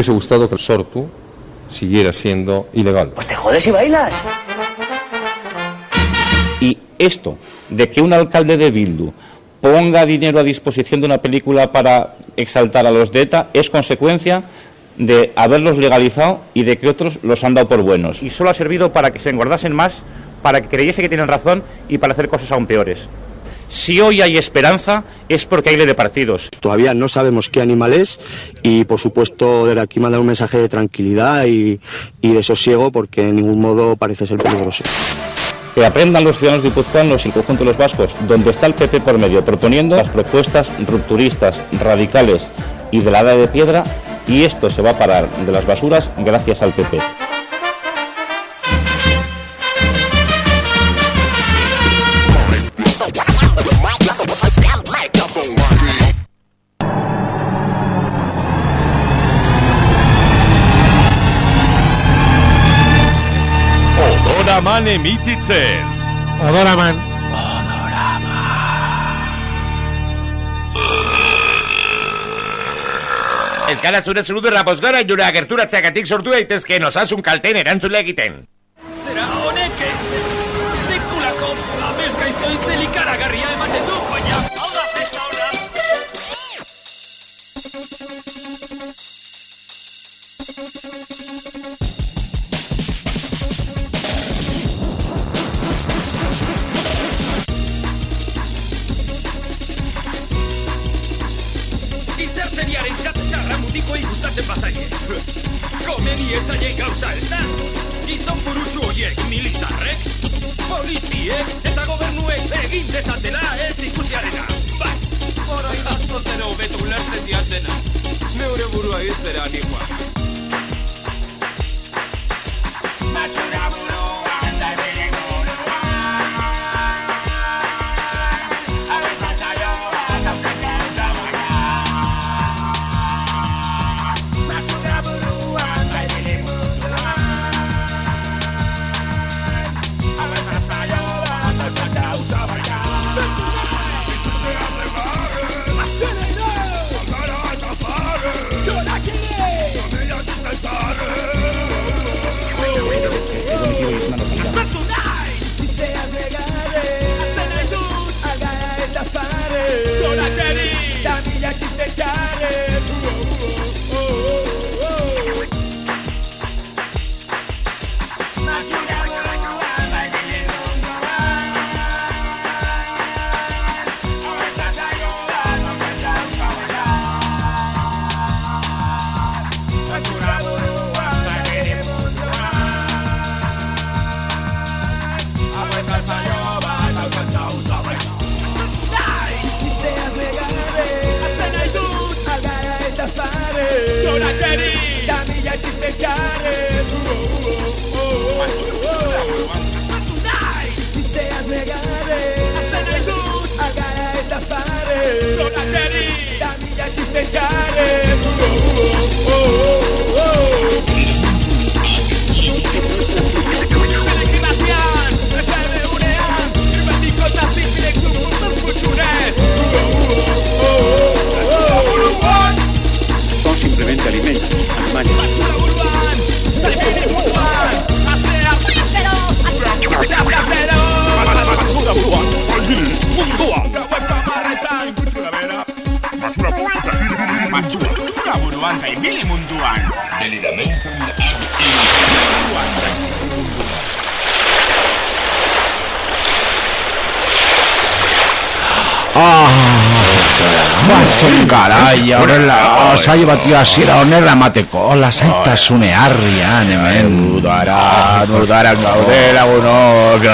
hubiese gustado que el sortu siguiera siendo ilegal. Pues te jodes y bailas. Y esto, de que un alcalde de Bildu ponga dinero a disposición de una película para exaltar a los de ETA, es consecuencia de haberlos legalizado y de que otros los han dado por buenos. Y solo ha servido para que se engordasen más, para que creyese que tienen razón y para hacer cosas aún peores. Si hoy hay esperanza es porque hay ley de partidos. Todavía no sabemos qué animal es y por supuesto desde aquí mandar un mensaje de tranquilidad y, y de sosiego porque en ningún modo parece ser peligroso. Que aprendan los ciudadanos guipuzcoanos y conjunto los vascos, donde está el PP por medio, proponiendo las propuestas rupturistas, radicales y de la edad de piedra, y esto se va a parar de las basuras gracias al PP. Odoraman emititzen. Odoraman. Ez gara zure zurudurra bozgara jura gerturatzeagatik sortu daitezkeen osasun kalten erantzule egiten. Zera honek ez, sekulako abezgaizto itzeli karagarria ematen du, baina... Hau da festa ona! Gustatzen bazaie. Komeni ez zaien gauza ez da. Gizon burutsu horiek militarrek, poliziek eta gobernuek egin dezatela ez ikusiarena. Bai, orain asko zero hobeto ulertzen diatena. Neure burua iztera anikoa. sono la Bazen garai, horrela, saio bati hasiera onerra mateko, lasaittasune harrian hemen. Udara, udara gaude lagunok.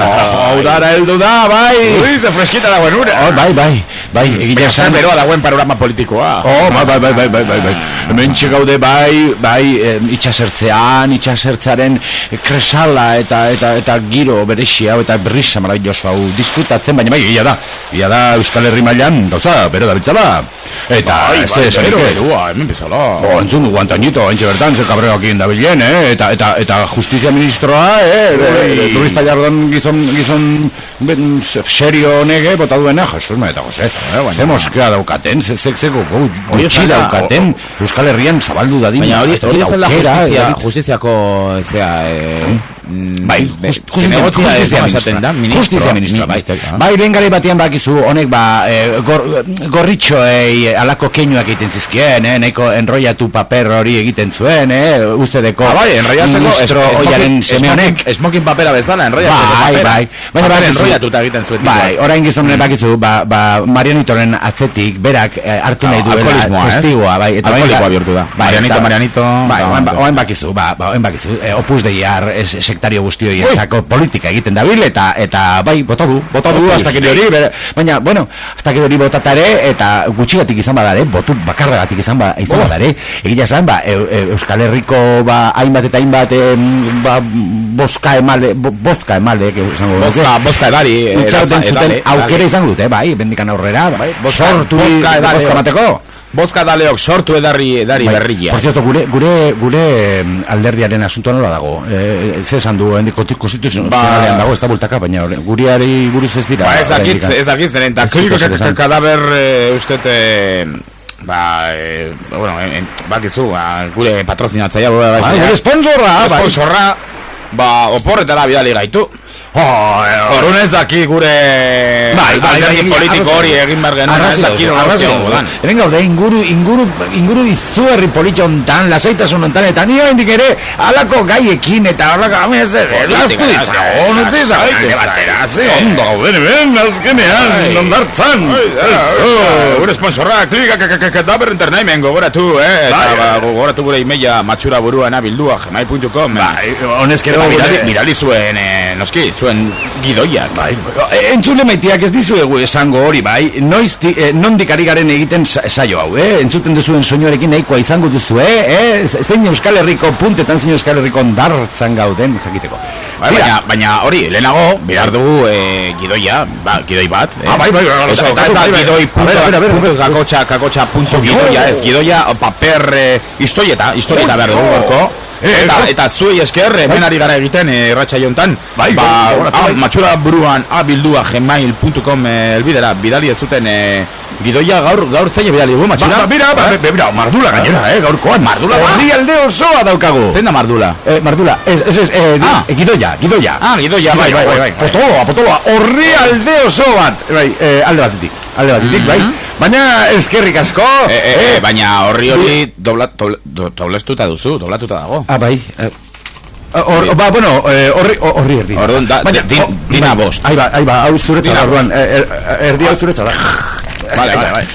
Udara heldu da, bai. Ui, ze freskita dagoen ura. Oh, bai, bai, bai, egia Esan esan. beroa dagoen panorama politikoa. Oh, bai, bai, bai, bai, bai, bai, bai. Hemen gaude bai, bai, eh, itxasertzean, itxasertzearen kresala eta eta eta giro berexia hau eta brisa maravilloso hau disfrutatzen, baina bai, egia da, egia da Euskal Herri mailan, gauza, bero da bitzala. Eta, Bai, ez bai, da ez. berua, hemen bezala. Oh, entzun dugu antañito, entxe bertan, ze kabreoak dabilen, eh? Eta, eta, eta justizia ministroa, eh? Bai. Ruiz Pallardon gizon, gizon ben, serio nege, bota duena, Jesus, ma eta Jose. baina- Ze moskea daukaten, ze, ze, ze, go, Hori gutxi daukaten, Euskal Herrian zabaldu dadin. Baina hori, hori zen la justizia, justiziako, zera, eh, mm, Bai, be- just- justizia, zinegotzia justizia ministra. esaten da, ministro, Justizia ministra, bai. ministro, ah. Bai, lehen gare batean bakizu, honek ba, eh, gor, gorritxoei eh, alako keinuak egiten zizkien, eh, nahiko enroiatu paper hori egiten zuen, eh, UCD-ko Ah, bai, enroiatzeko ministro es- oiaren seme honek. Smoking papera bezala, enroiatzeko Bai, papera. bai. Baina bakizu- enroiatuta egiten zuen. Bai, orain gizon bakizu, ba, ba, Marianitoren atzetik, berak eh, hartu nahi Ah, duela alkoholismoa, testigua, bai. Eta Alkoholikoa orain- bihurtu da. Bai, Marianito, eta- Marianito, Bai, ba, orain ba- ba. bakizu, ba, ba, orain bakizu, eh, opus deiar, es, sektario guztioi entzako politika egiten dabil, eta, eta bai, bota du, bota du, hasta que hori, baina, bueno, hasta que hori botatare, eta gutxigatik izan badare, botu bakarragatik izan, ba, izan badare, egia esan, ba, Eu- Eu- Euskal Herriko, ba, hainbat eta hainbat, em, ba, boska emale, bo, bozka emale, que esango edari. eh, Itxaroten edale, zuten edale, aukera izan dute, bai, bendikan aurrera, bai, Bozka- sortu bozka edale. bozka mateko. Bozka daleok sortu edari, edari Bai, berria. Por cierto, gure, gure, gure em, alderdiaren asuntoa nola dago? Eh, ze esan du, hendik konstituzionalean Ba- dago, ez da bultaka, baina guriari buruz ez dira. Ba, ez dakit, ez dakit zeren, eta esan. kadaber e, ustet, e, ba, e, bueno, en, bakizu, ba, gure patrozinatzaia, ba, Ah, gure sponsorra, bai. Sponsorra, ba, oporretara bidali gaitu. Orduan ez daki gure Bai, bai, bai, politiko hori egin behar genuen, ez daki. Hemen gaude, inguru, inguru, inguru izugarri politxo hontan, lasaitasun hontan, eta nio hendik ere, alako gaiekin, eta alako amez, edaztu ditzagon, utzi zagon, ondo gauden, hemen, azkenean, ondartzan. Gure sponsorra, klika kadaber internet gogoratu, eh? Eta Bai, ba, gogoratu gure emaila matxura burua nabildua, gmail.com. Bai, honezkero, Eta bidali, gure- bidali zuen, eh, noski, zuen gidoiak. Bai, e, entzule maitiak ez dizuegu esango hori, bai, noiz, ti- e, nondik ari garen egiten sa- saio hau, eh? Entzuten duzuen soinuarekin nahikoa izango duzu, eh? eh? Zein Euskal Herriko puntetan, zein Euskal Herriko ondartzan gauden, jakiteko. Bai, baina, baina hori, lehenago, behar dugu eh, gidoia, ba, gidoi bat. Eh? Ah, bai, bai, bai, Eta, eta bai, bai. gidoi A punto, kakotxa, kakotxa punto gidoia, ez gidoia, paper, eh, historieta, historieta behar dugu gorko. Eh, Eta, eh, eta zuei esker, hemen ari gara egiten, eh, irratxa jontan, Bai, ba, bai, ah, bai. matxura buruan, abildua, gmail.com eh, elbidera, bidali ez zuten, eh, gidoia gaur, gaur zein bidali dugu, Ba, matxura? ba, mira, ba, be- mira, mardula gainera, eh, gaurkoan. Mardula, ba. Herri alde osoa daukagu. Zein da mardula? Eh, mardula, ez, ez, ez, eh, Ah. ah. gidoia, gidoia. Ah, gidoia, bai, bai, bai, bai. Potoloa, potoloa, horri alde oso bat. Bai, eh, alde batetik, alde batetik, bai. Baina eskerrik asko. Eh, eh, eh, baina horri hori dobla, dobla, do- doblestuta duzu, doblatuta dago. Ah, bai. Hor, ba, bueno, eh, horri, horri erdi. Orduan, da- Baina, din- dina bai, bost. Ahí ba, ahí ba, hau zuretzat Dina da, orduan, erdi hau zuretzat da. Vale, vale, bai.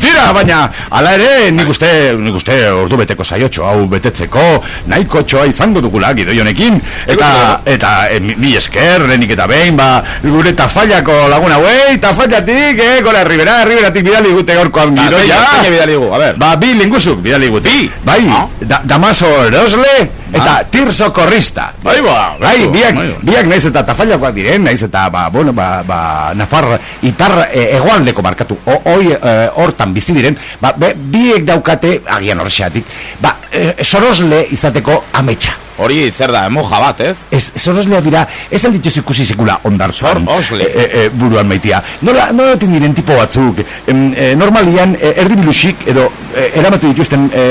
Tira, baina, ala ere, nik uste, nik uste ordu beteko saiotxo hau betetzeko, nahiko txoa izango dugula gidoi honekin, eta, eta, e, mi, esker, lehenik eta behin, ba, gure tafallako laguna, wey, tafallatik, eh, gora, ribera, riberatik bidali gute gaurkoan Ah, gidoia. zein- zein bidali gu, a ber. Ba, bi linguzuk bidali gute. Bi? Bai, Ah. da, Damaso Erosle, eta Tirso Korrista. Bai, ba, Bai, biak, bai. biak naiz eta tafallakoak diren, naiz eta, ba, bueno, ba, ba, Napar, ipar e, egoaldeko markatu, o, oi, e, hortan bizi diren, ba, be, biek daukate, agian horrexeatik, ba, e, sorosle izateko ametsa. Hori zer da, moja bat, ez? Ez, soroslea dira, ez aldituz ikusi sekula ondartzan. Sorosle. E, e, e, buruan maitia. Nola, nola diren tipo batzuk, em, e, normalian, e, erdi bilusik, edo, e, eramatu dituzten, e,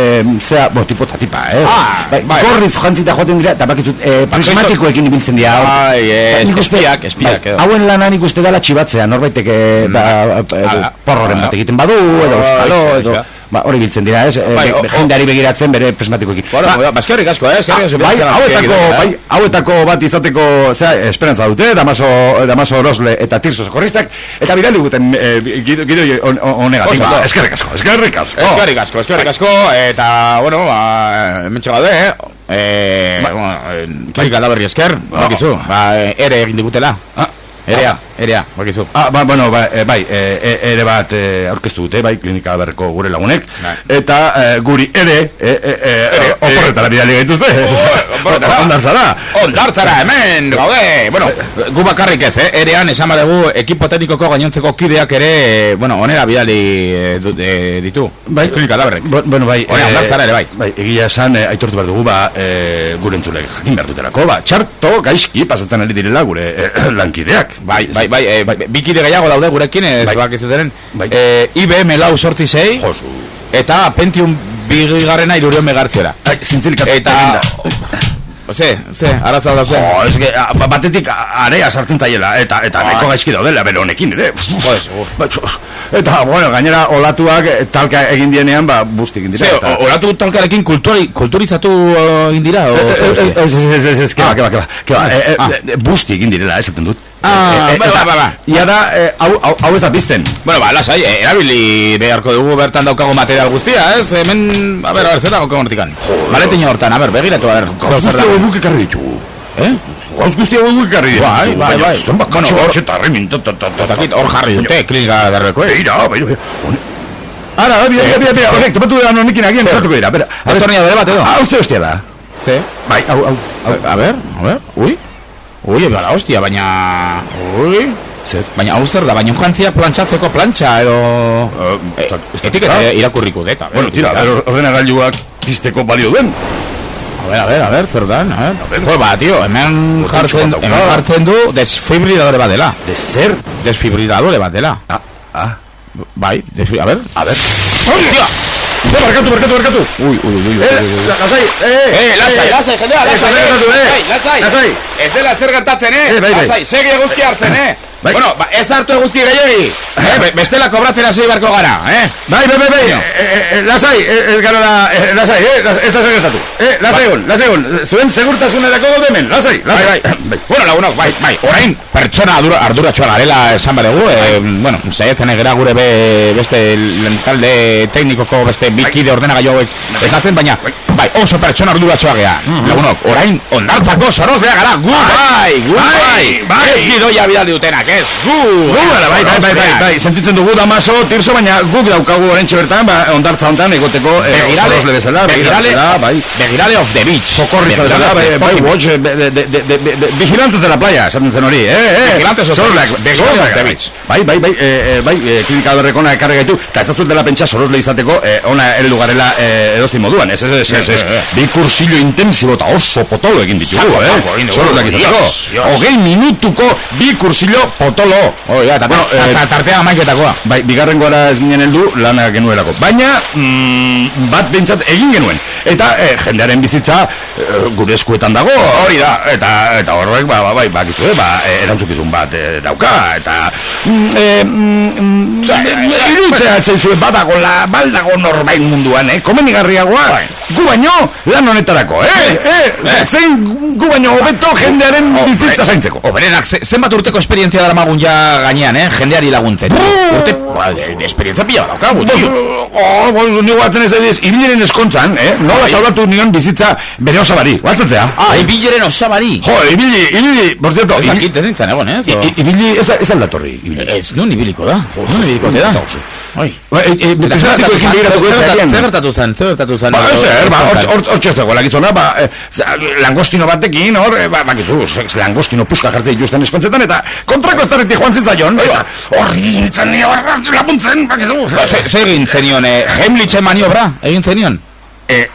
zea, bo, tipo eta tipa, eh? Ah, bai, bai. gorriz jantzita joaten dira, eta bakizut, e, prismatikoekin ibiltzen dira. Bai, uste- espiak, espiak, bai, edo. hauen lana nik uste dela txibatzea, norbaitek, e, ba, e, Hala. porroren bat egiten badu, edo bai, edo, bai. Ba, hori biltzen dira, ez? E, Bai, be- jendeari begiratzen bere prismatikoekin. Bueno, Ba, ba, eskerrik asko, eh? Eskerrik asko. bai, bidaltzen hauetako, aurki bai, hauetako bat izateko, zera, esperantza dute, Damaso, Damaso Orosle eta Tirso Sokorristak, eta bidali guten e, gido, on- on- honegatik, Oso, ba, eskerrik asko, eskerrik asko. Eskerrik asko, eskerrik asko, eta, bueno, ba, hemen txegaude, eh? Eh, bueno, eh, berri esker, bakizu, ba, ere egin digutela. Ah, Erea. Erea, bakizu. Ah, ba, bueno, ba, e, bai, e, e, ere bat e, aurkeztu dute, bai, klinika berreko gure lagunek, Bai. eta e, guri ere, e, e, e, e, oporretara bidali gaituzte. Ondartzara. Ondartzara, hemen, gaude! Bueno, gu bakarrik ez, eh? Erean, esan badugu, ekipo teknikoko gainontzeko kideak ere, eh, bueno, onera bidali eh, eh, ditu. Bai, klinika laberrek. Bo- Bueno, bai, Hori, ondartzara ere, bai. Bai, egia esan, e, aitortu behar dugu, ba, e, gure entzulek jakin behar dutelako, ba, txarto gaizki pasatzen ari direla gure e, lankideak. Bai, bai, bai, eh, bi kide gehiago daude gurekin, ez Bai. bakizuteren. Bai. Eh, IBM lau sortzi zei, eta Pentium bigarrena irureon megartziera. Ai, zintzilik Eta... Ze, ze, arazo da ze. Jo, a, ba- batetik area sartzen zaiela, eta, eta Bai. neko gaizki daudela, bere honekin ere. Segur. Ba, Eta, bueno, gainera, olatuak eh, talka egin dienean, ba, busti egin dira. Ze, eta- o- oratu talkarekin kulturi, kulturizatu uh, indira, o... Eh, eh? Ez, ez, ez, ez, keba, keba, keba, keba, eh, eh, Ah. eh, busti egin direla, esaten dut. Ah, Eh, eh, ba, ba, ba. Ia da, eh, hau, hau, ez da pizten. Bueno, ba, lasai, eh, erabili beharko dugu bertan daukago material guztia, ez? Hemen, a ber, a ber, zer dago hortikan? Maletin hortan, a ber, begiratu, a ber, Hauek ekarri ditugu. Eh? Gauz guztia hauek ekarri ditugu. Bai, bai, bai. Zenbat Bueno, katxo hor- hor, eta remin, ta, ta, ta, ta, Ez dakit, hor jarri dute, klinika derreko, eh? Beira, beira. Hone- Ara, bira, bira, bira, bira, horrek, topatu da honekin agian sartuko dira. Bera, Estornilladore bat edo? Hau ze hostia da. Ze? Bai, hau, hau. A, a ber, a ber, ui? Ui, gara, hostia, baina... Ui? Zer? Baina hau zer da, baina jantzia plantxatzeko plantxa, edo... Eh, Eh, da- etiketa irakurriko dut, a ber, Bueno, tira, ordenagailuak pizteko balio duen. A ver, a ver, a ver, zer dan, ver. Jo, ba, tio, hemen jartzen, hemen jartzen du desfibriladore bat dela. De zer? Desfibriladore bat dela. Ah, ah. Bai, desfi... A ver. A ver. Hostia! Zer, barkatu, barkatu, barkatu. Ui, ui, ui, ui, Eh, ui, ui. lasai, eh. Eh, lasai, lasai, jendea, Eh, lasai, lasai, eh, eh. lasai, Lasai. Ez dela zer gertatzen, eh? Eh. Lasai, segi eguzki hartzen, eh? Bai. Bueno, ba, ez hartu eguzki gehiagi. Eh, be- bestela kobratzen hasi beharko gara, eh? Bai, bai, bai, bai, Tio. eh, eh, eh, lasai, eh, ez gara eh, lasai, eh, las- ez da zer gertatu. Eh, lasai egon, lasai egon, zuen segurtasunerako gaude hemen, lasai, Bai, lasai. bai. Bueno, lagunok, bai, bai. Orain, pertsona ardura, arduratxoa garela esan behar dugu, eh, bueno, saiatzen egera gure be, beste lan talde teknikoko beste bikide ordenagailu hauek esatzen, baina, bai, oso pertsona arduratxoa gea. Lagunok, orain, ondartzako sorozlea gara, gu, bai, Bai, bai, bai. Ez gidoia bidali dutenak, ez, gu, Gu, gara, bai, bai, bai, bai, bai, sentitzen dugu damaso, tirso, baina guk daukagu orentxe bertan, ba, ondartza hontan egoteko, eh, Begirale, sorosle bezala, begirale, bai. begirale of the beach. Socorrista bezala, bai, bai, watch, eh, de, de, de, de, de, de, vigilantes de la playa, esaten zen hori, eh, eh. Vigilantes of the beach, bai. Bai, bai, bai, eh, eh, bai, eh, klinika berrekona ekarri gaitu, eta ez dela pentsa sorosle izateko, ona eredu garela eh, edozin moduan, ez, ez, ez, ez, bi kursillo intensibo eta oso potolo egin ditugu, eh, sorosleak izateko, hogei minutuko bi kursillo potolo, Oh, ya, eta Bueno, eh, ta- tartea amaiketakoa. Bai, bigarren gara ez ginen heldu lana genuelako. Baina, mm, bat behintzat egin genuen. Eta eh, jendearen bizitza eh, gure eskuetan dago, hori da. Eta eta horrek, ba, ba, bai, bakizu, eh, ba, eh, erantzukizun bat eh, dauka. Eta, mm, eh, mm, mm, iruditzea atzaizu, badagola, baldago norbait munduan, eh, komenigarriagoa. Gu baino, lan honetarako, eh, eh, zein gu baino hobeto jendearen bizitza zaintzeko. Oberenak, ze- zenbat urteko esperientzia dara magun ja gainean, eh? Jendeari laguntzen. Urte, ba, esperientzia pila daukagu, tio. Oh, bos, ni guatzen ez ediz, ibileren eskontzan, eh? Nola salbatu nion bizitza bere osabari, guatzatzea. Ah, ibileren osabari. Jo, ibili, ibili, por cierto, Ez dakit, ez nintzen egon, i- ibili, ez, aldatorri, ibili. Ez, nun ibiliko da. Nun ibiliko da. Oi. Ba, e, e, Eta zer presentatuko gertatu ekin zen? begiratuko ez Zer- agian. Zer gertatu zen? Zer gertatu zen? Ba, ez er, ba, Zer hor- zen? hor- hor txezteko, lagizona, ba, eh, langostino batekin, hor, eh, ba, bakizu, langostino puska jartzen dituzten eskontzetan, eta kontrako estarretik joan zitzaion, eta horri nintzen, ni hor lapuntzen, bakizu. Ba, ze- Zer egin zenion, eh? Heimlitzen maniobra? Egin zenion? Eh,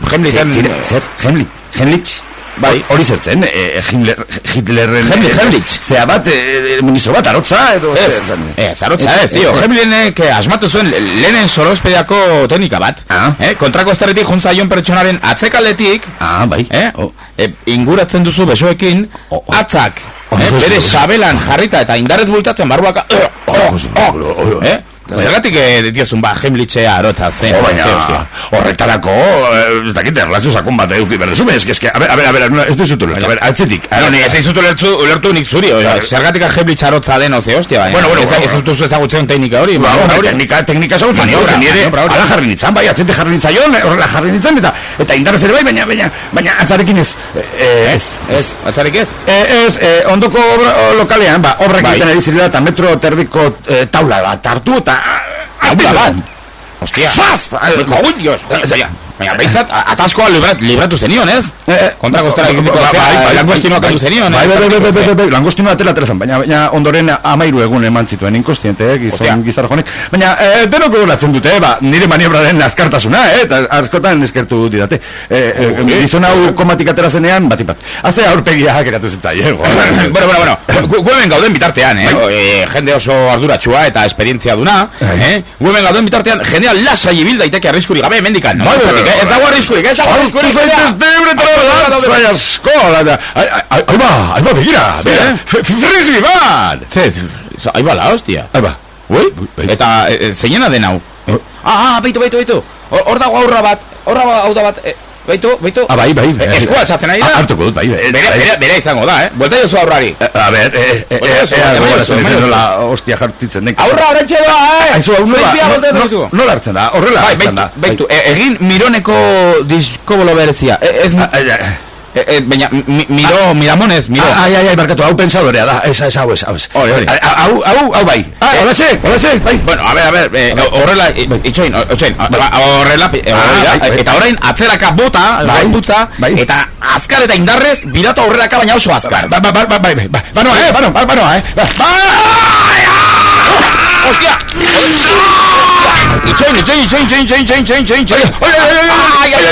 tira, zer, Heimlich, Heimlich, Bai. hori zertzen, eh, Himmler, Hitlerren... Heimlich, eh, Heimlich. Zea bat, eh, ministro bat, arotza, edo zer zen. Ez, zarotza ez, tio. Heimlinek eh, asmatu zuen lehenen sorospediako teknika bat. Ah. Eh? Kontrako estarretik juntzaion pertsonaren atzekaldetik, Ah, bai. eh? Oh. E, inguratzen duzu besoekin, Oh, oh. atzak, Oh, eh? oh, bere oh. sabelan jarrita eta indarrez bultatzen barruaka, oh, oh, Jose, oh, oh, oh, oh. eh? Zergatik eh, diozun ba, Heimlitzea arotza zen. Oh, baina, ze, hostia. horretarako, eh, ez dakit, erlazio sakon bat eduki berrezu, ez, ez, a ber, a ber, a ber, no, ez duzutu ulertu, a ber, atzetik. No, ni ez dizut ulertu, ulertu nik zuri, oza, zergatik Heimlitz arotza den, oze, hostia, baina. Bueno, bueno, ez, bueno, ez duzu ezagutzen teknika hori, Ba, maniobra hori, hori. teknika, teknika ezagutzen, maniobra, nire, hori. ala jarri nintzen, bai, atzente jarri nintzaion, horrela jarri nintzen, eta, eta indarrez ere bai, baina, baina, baina, atzarekin ez, eh, ez, Ez, atzarik ez? Eh, ez, eh, ondoko lokalean, ba, obrak Bai. egiten ari zirela, eta metro terdiko eh, taula bat hartu, eta... ¡Habla! ¡Habla, van! ¡Hostia! Baina, behintzat, ataskoa librat, libratu zenion, ez? Eh, Kontra kostara egiteko, Ba- zera, bai, bai, langostinoak bai, kendu zenion, Bai, eh? bai, bai, bai, bai, bai, bai, langostinoa atela zen, baina, baina ondoren amairu egun eman zituen inkostiente, eh, Hostia. gizon, gizar jonek. Baina, eh, denok gogoratzen dute, eh, ba, nire maniobraren azkartasuna, eh, eta askotan eskertu didate. Eh, eh, Oke. gizon hau komatik atera zenean, batipat. Haze aurpegia geratu zeta, eh, bueno, bueno, bueno, gu, gu hemen gauden bitartean, eh? Eh, jende oso arduratsua eta esperientzia duna, eh? Gu hemen gauden bitartean, jendea lasai ibil daiteke arriskurik gabe hemendikan. No? ez dago arriskurik, ez dago arriskurik. Ez zaitez debre eta da, zai asko. Aiba, aiba, begira, eh. frisbee bat. Zez, aiba la, hostia. Aiba. Ui? Eta eh, eh, zeinena den hau. Oh. Ah, ah, beitu, beitu, beitu. Hor dago aurra bat, horra hau da bat. Baitu, baitu. Ah, bai, bai. bai. Eskua txatzen ari da. Hartuko dut, bai. bai. Bere, izango da, eh? Buelta jozu aurrari. A ber, eh, eh, eh, nola hostia jartitzen den. Aurra horretxe doa, eh? Aizu, nola, nola hartzen da, horrela hartzen da. Baitu, egin mironeko disko bolo berezia. Ez, e, e, baina, mi, miro, miramonez, miro. Ah, Ai, ai, ai, barkatu, hau pensadorea da, esa, esa, hau, ez, hau, ez. Hori, hori. Ah, Hau, hau, hau, bai. Ah, hola ze, hola ze, bai. Bueno, a ver, a ver, eh, horrela, eh, itxoin, itxoin, horrela, eh, Ah, bai, bai. eta orain atzeraka bota, Bai, gaitutza, bai. eta azkar eta indarrez, bidatu aurreraka baina oso azkar. Ba, ba, ba, ba, bai, bai, ba, ba, noa, eh, ba, noa, ba, ba, noa, eh. Ba, Hostia! Itxoin, itxoin, itxoin, itxoin, itxoin, itxoin, itxoin, itxoin, itxoin. Ai, ai, ai, ai, Ai, ai, ai,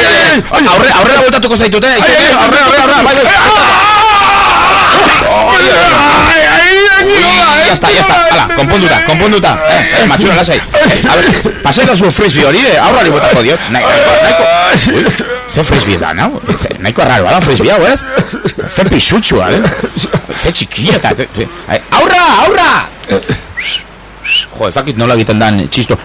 ai. Aurre- Aurrera voltatuko zaitute, itxoin, ai, ai, aurrera, aurrera, aurrera, bai, bai. Ya está, ya está, ala, konponduta, konponduta. Eh, eh, matxura, lasai. Eh, A ver, pasai zu frisbee hori, eh, aurrari botako diot. Nahi- Nahiko, nahiko, Ze frisbee da, nau? Nahiko raro, da frisbee hau, ez? Ze pixutxua, eh? Ze txikia eta... Ai, Aurra, aurra! Jo, ezakit nola egiten dan txisto.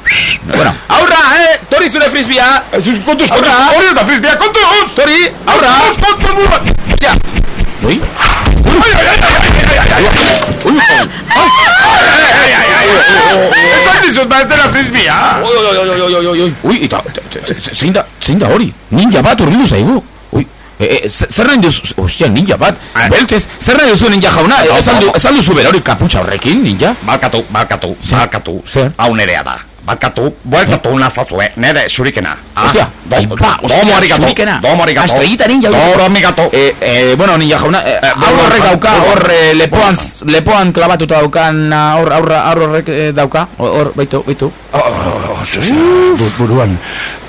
Bueno, aurra, eh! Tori zure frisbea! Kontuz, kontuz, Aurra! hori ez da frisbea, kontuz! Tori, aurra! Kontuz, kontuz, Ja! Ui! Esan dizut, ba, ez dela frisbea. Oi, oi, oi, oi, oi, oi, oi, oi. Ui, eta, te- te- te- zein da, zein da hori? Ninja bat urbildu zaigu. E, e, ze- zer nahi duzu, ostia, ninja bat. Beltzez, zer nahi duzu ninja jauna? E, Ez aldu, ez aldu zu bera hori kaputxa horrekin, ninja? Balkatu, balkatu, balkatu. Zer? Hau nerea da. Balkatu, bueltatu nazazue, nere surikena. Hostia, bai, ba, domo arigato, shurikena. domo arigato. Estrellita ninja. hori. Domo arigato. Eh, eh, bueno, ninja jauna, eh, aur bueno, horrek dauka, hor eh, lepoan, lepoan klabatuta daukan aur, aur, aur horrek eh, dauka, hor, hor, baitu, baitu. Oh, oh, oh, zuzea, bu- buruan. Ah,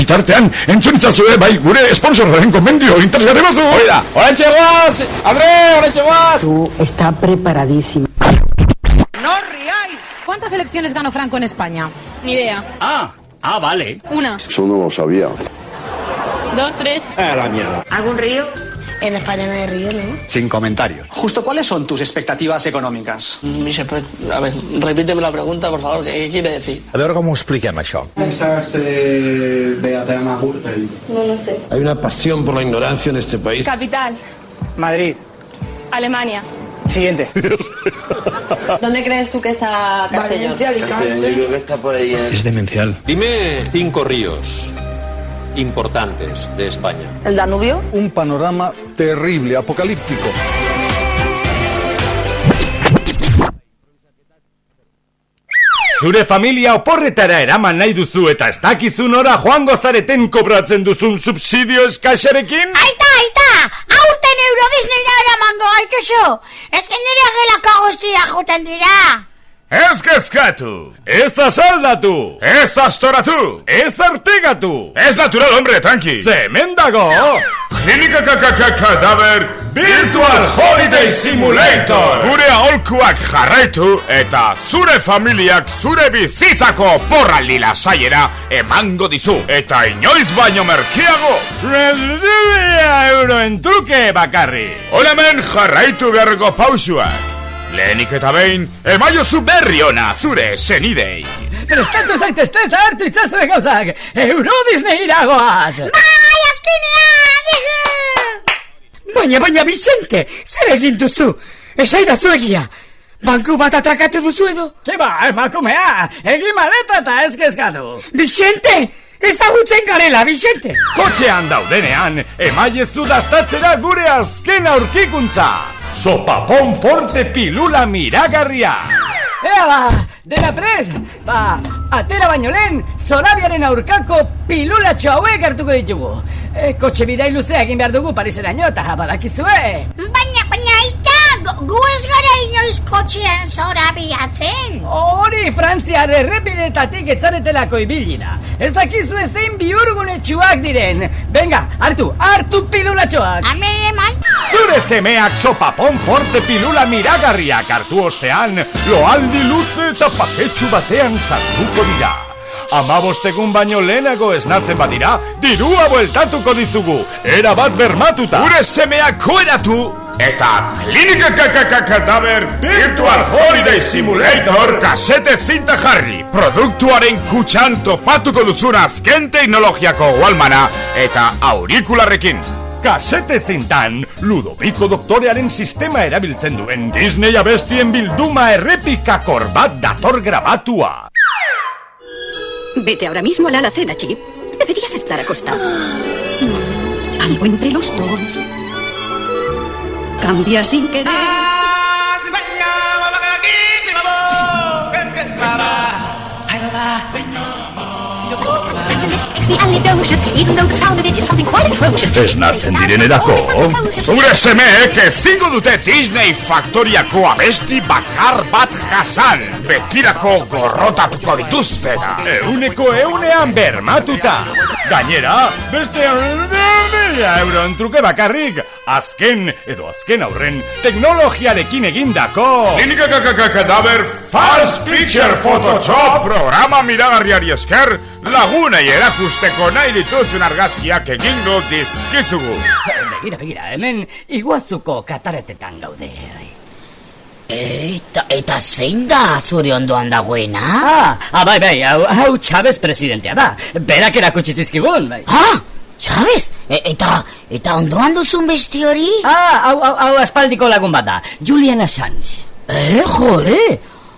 bitartean, entzun itzazue, bai, gure sponsoraren konbendio, interesgarri batzu. Hori da, orantxe guaz, Andre, orantxe guaz. Tú está preparadísimo. ¿Cuántas elecciones ganó Franco en España? Ni idea. Ah, ah, vale. Una, Eso no lo sabía. dos, tres. ¿Algún río? En España no hay río, ¿no? Sin comentarios. Justo, ¿cuáles son tus expectativas económicas? A ver, repíteme la pregunta, por favor. ¿Qué quiere decir? A veure com ho expliquem, això. No, no sé. Hay una pasión por la ignorancia en este país. Capital, Madrid. Alemania. Siguiente. ¿Dónde crees tú que está Castellón? que está por ahí. És demencial. Dime cinco ríos importantes de España. ¿El Danubio? Un panorama terrible, apocalíptico. Zure familia oporretara eraman nahi duzu eta ez dakizu nora joango zareten kobratzen duzun subsidio eskaxarekin? Aita, aita! Aurten Euro Disneyra eramango gaituzu! Ez que nire gelako guztia juten dira! Ez kezkatu! Ez asaldatu! Ez astoratu! Ez artigatu! Ez natural, hombre, tranqui! Zemen dago! Klinika kadaber Virtual Holiday Simulator! Gure aholkuak jarraitu eta zure familiak zure bizitzako porraldi lasaiera emango dizu. Eta inoiz baino merkeago! euroen truke bakarri! Hora hemen jarraitu beharreko pausuak! Lehenik eta behin, emaiozu berri ona zure senidei. Prestatu zaitezte eta hartu itzazue gauzak, Euro Disney iragoaz! Bai, azkenean! Baina, baina, Vicente, zer egin duzu? Esaidazu egia, banku bat atrakatu duzu edo? Txiba, emakumea, egin maleta eta ez kezkatu. Vicente, ezagutzen garela, Vicente! Kotxean daudenean, emaiezu dastatzera gure azken aurkikuntza! Sopapon forte pilula miragarria! Ea ba, dena prez, ba, atera baino lehen, zorabiaren aurkako pilulatxo hauek hartuko ditugu. E, kotxe bidai luzea egin behar dugu Pariseraino eta badakizue. Baina, gu- ez gara inoiz kotxean zora biatzen. Hori Frantziar errepidetatik etzaretelako ibili da. Ez dakizu ez zein bihurgune txuak diren. Venga, hartu, hartu pilulatxoak. Ame, eman. Zure semeak sopapon forte pilula miragarriak hartu ostean, loaldi luze eta paketsu batean sartuko dira. Amabostegun baino lehenago esnatzen badira, dirua bueltatuko dizugu, era bat bermatuta. Zure semeak koeratu, eta klinika kadaber Virtual Holiday Simulator kasete zinta jarri. Produktuaren kutxan topatuko duzun azken teknologiako ualmana eta aurikularrekin. Kasete zintan, Ludoviko doktorearen sistema erabiltzen duen Disney abestien bilduma errepikakor bat dator grabatua. Vete ahora mismo a la alacena, Chip. Deberías estar acostado. Algo entre los dos. Cambia sin querer. It's the alligacious, even though the sound of it is something quite atrocious. Esnatzen direnerako, zure semeek ezingo dute Disney Faktoriako abesti bakar bat jasan. Betirako gorrotatuko dituzte da. Euneko eunean bermatuta. Gainera, beste mila euron truke bakarrik, azken edo azken aurren teknologiarekin egindako. Klinika kadaber False Picture Photoshop programa miragarriari esker lagunei erakusteko nahi dituzun argazkiak egingo dizkizugu. Begira, begira, hemen iguazuko kataretetan gaude. Eta, eta zein da zure ondoan dagoena? Ah, ah, bai, bai, hau, hau Chavez presidentea da. Berak erakutsi zizkigun, bai. Ah, Chavez, e, eta, eta ondoan duzun besti hori? Ah, hau, hau, hau aspaldiko lagun bat da, Julian Assange. Eh, jo, eh?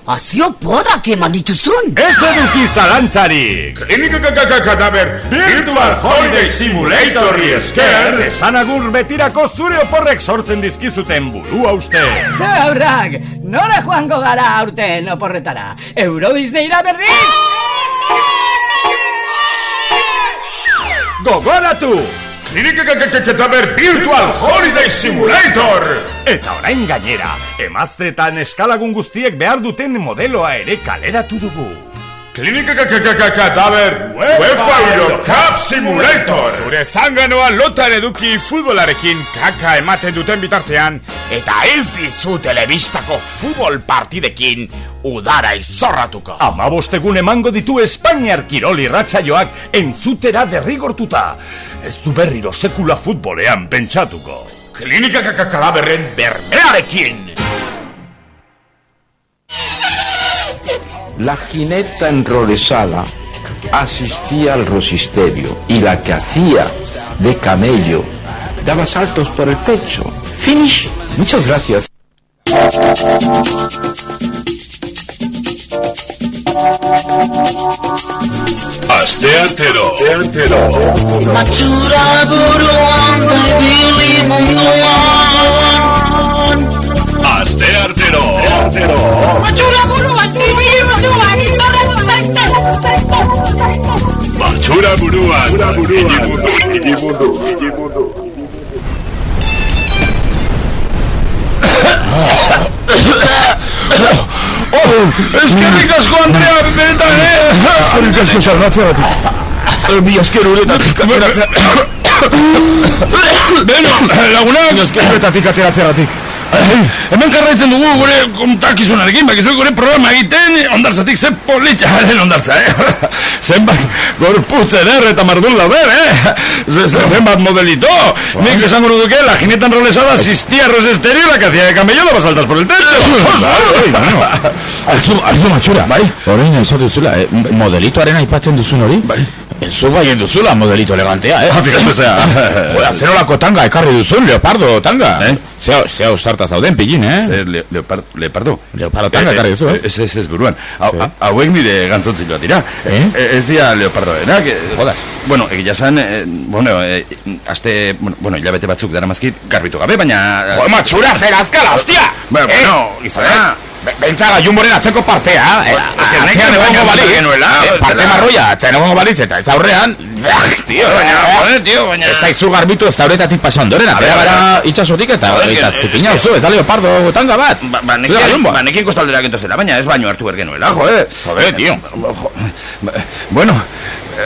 Azio porrak eman dituzun? Ez eduki zalantzarik! Klinika kadaber Virtual Holiday Simulatorri esker Esan agur betirako zure oporrek sortzen dizkizuten buru uste Ze aurrak, nora joango gara aurten oporretara? Euro Disneyra berriz? Gogoratu! Klinika kadaber Virtual Holiday Simulator! Eta orain gainera, emazteetan eskalagun guztiek behar duten modeloa ere kaleratu dugu. Klinika UEFA Eurocup Simulator! Zure zanganoa lotan eduki futbolarekin kaka ematen duten bitartean, eta ez dizu telebistako futbol partidekin udara izorratuko. Ama bostegun emango ditu Espainiar kiroli ratsaioak entzutera derrigortuta. Ez du berriro sekula futbolean pentsatuko. Klinika kadaberren bermearekin! La jineta enrolesada asistía al rosisterio y la que hacía de camello daba saltos por el techo. Finish. Muchas gracias. Buruan munduan Asteartero. Buruan, munduan, izorratu zaitez. Matxura buruan. Hirimundu, hirimundu, hirimundu. Oh, Eskerrik asko, Andrea, benetan, eh? Eskerrik asko, salbatzeagatik. Mi esker uretatik ateratzea. Beno, lagunak. Mi esker uretatik ateratzeagatik. Hemen jarraitzen dugu gure kontakizunarekin, bakizu gure programa egiten, ondartzatik ze politxa den ondartza, eh? Zenbat gorputz eder eta mardun lauden, eh? Z- Zenbat modelito. Nik esango nuduke, la jineta enrolesada asistía a Rosestereo la que hacía de camello daba saltas por el techo. Arzu, arzu matxura, bai? Horein esan duzula, eh, modelitoaren aipatzen duzun hori? Bai. Ez zu bai duzula modelito elegantea, eh? Ah, fíjate, zera. Joder, zenolako tanga ekarri duzun, leopardo tanga. Eh? Zeo, zeo sarta zauden pillin, eh? Zer, le, leopar, leopardo? Leopardo tanga ekarri duzu, eh? Ez, ez, ez buruan. Hau, hauek nire gantzontziloa dira. Eh? Ez dira leopardoenak. Jodas. Bueno, egia zan, eh, bueno, eh, aste, bueno, bueno, hilabete batzuk dara mazkit, garbitu gabe, baina... Jo, matxura, zer azkala, hostia! Bueno, Eh, bueno, izan, Bentsaga jumboren atzeko partea, eh? eske atzean nekane egongo baliz, genuela, eh, parte marroia, atzean egongo baliz, eta ez aurrean, ah, tio, Baina, eh, joder, tio, baina... Ez zaizu garbitu ez da horretatik pasa ondoren, atera ber, gara itxasotik eta eta zikina que- zu, ez da leopardo tanga bat. Ba, ba, ba, nekin kostaldera gentozela, baina ez baino hartu bergenuela, joder. Joder, tio. Jo, ba, Bueno,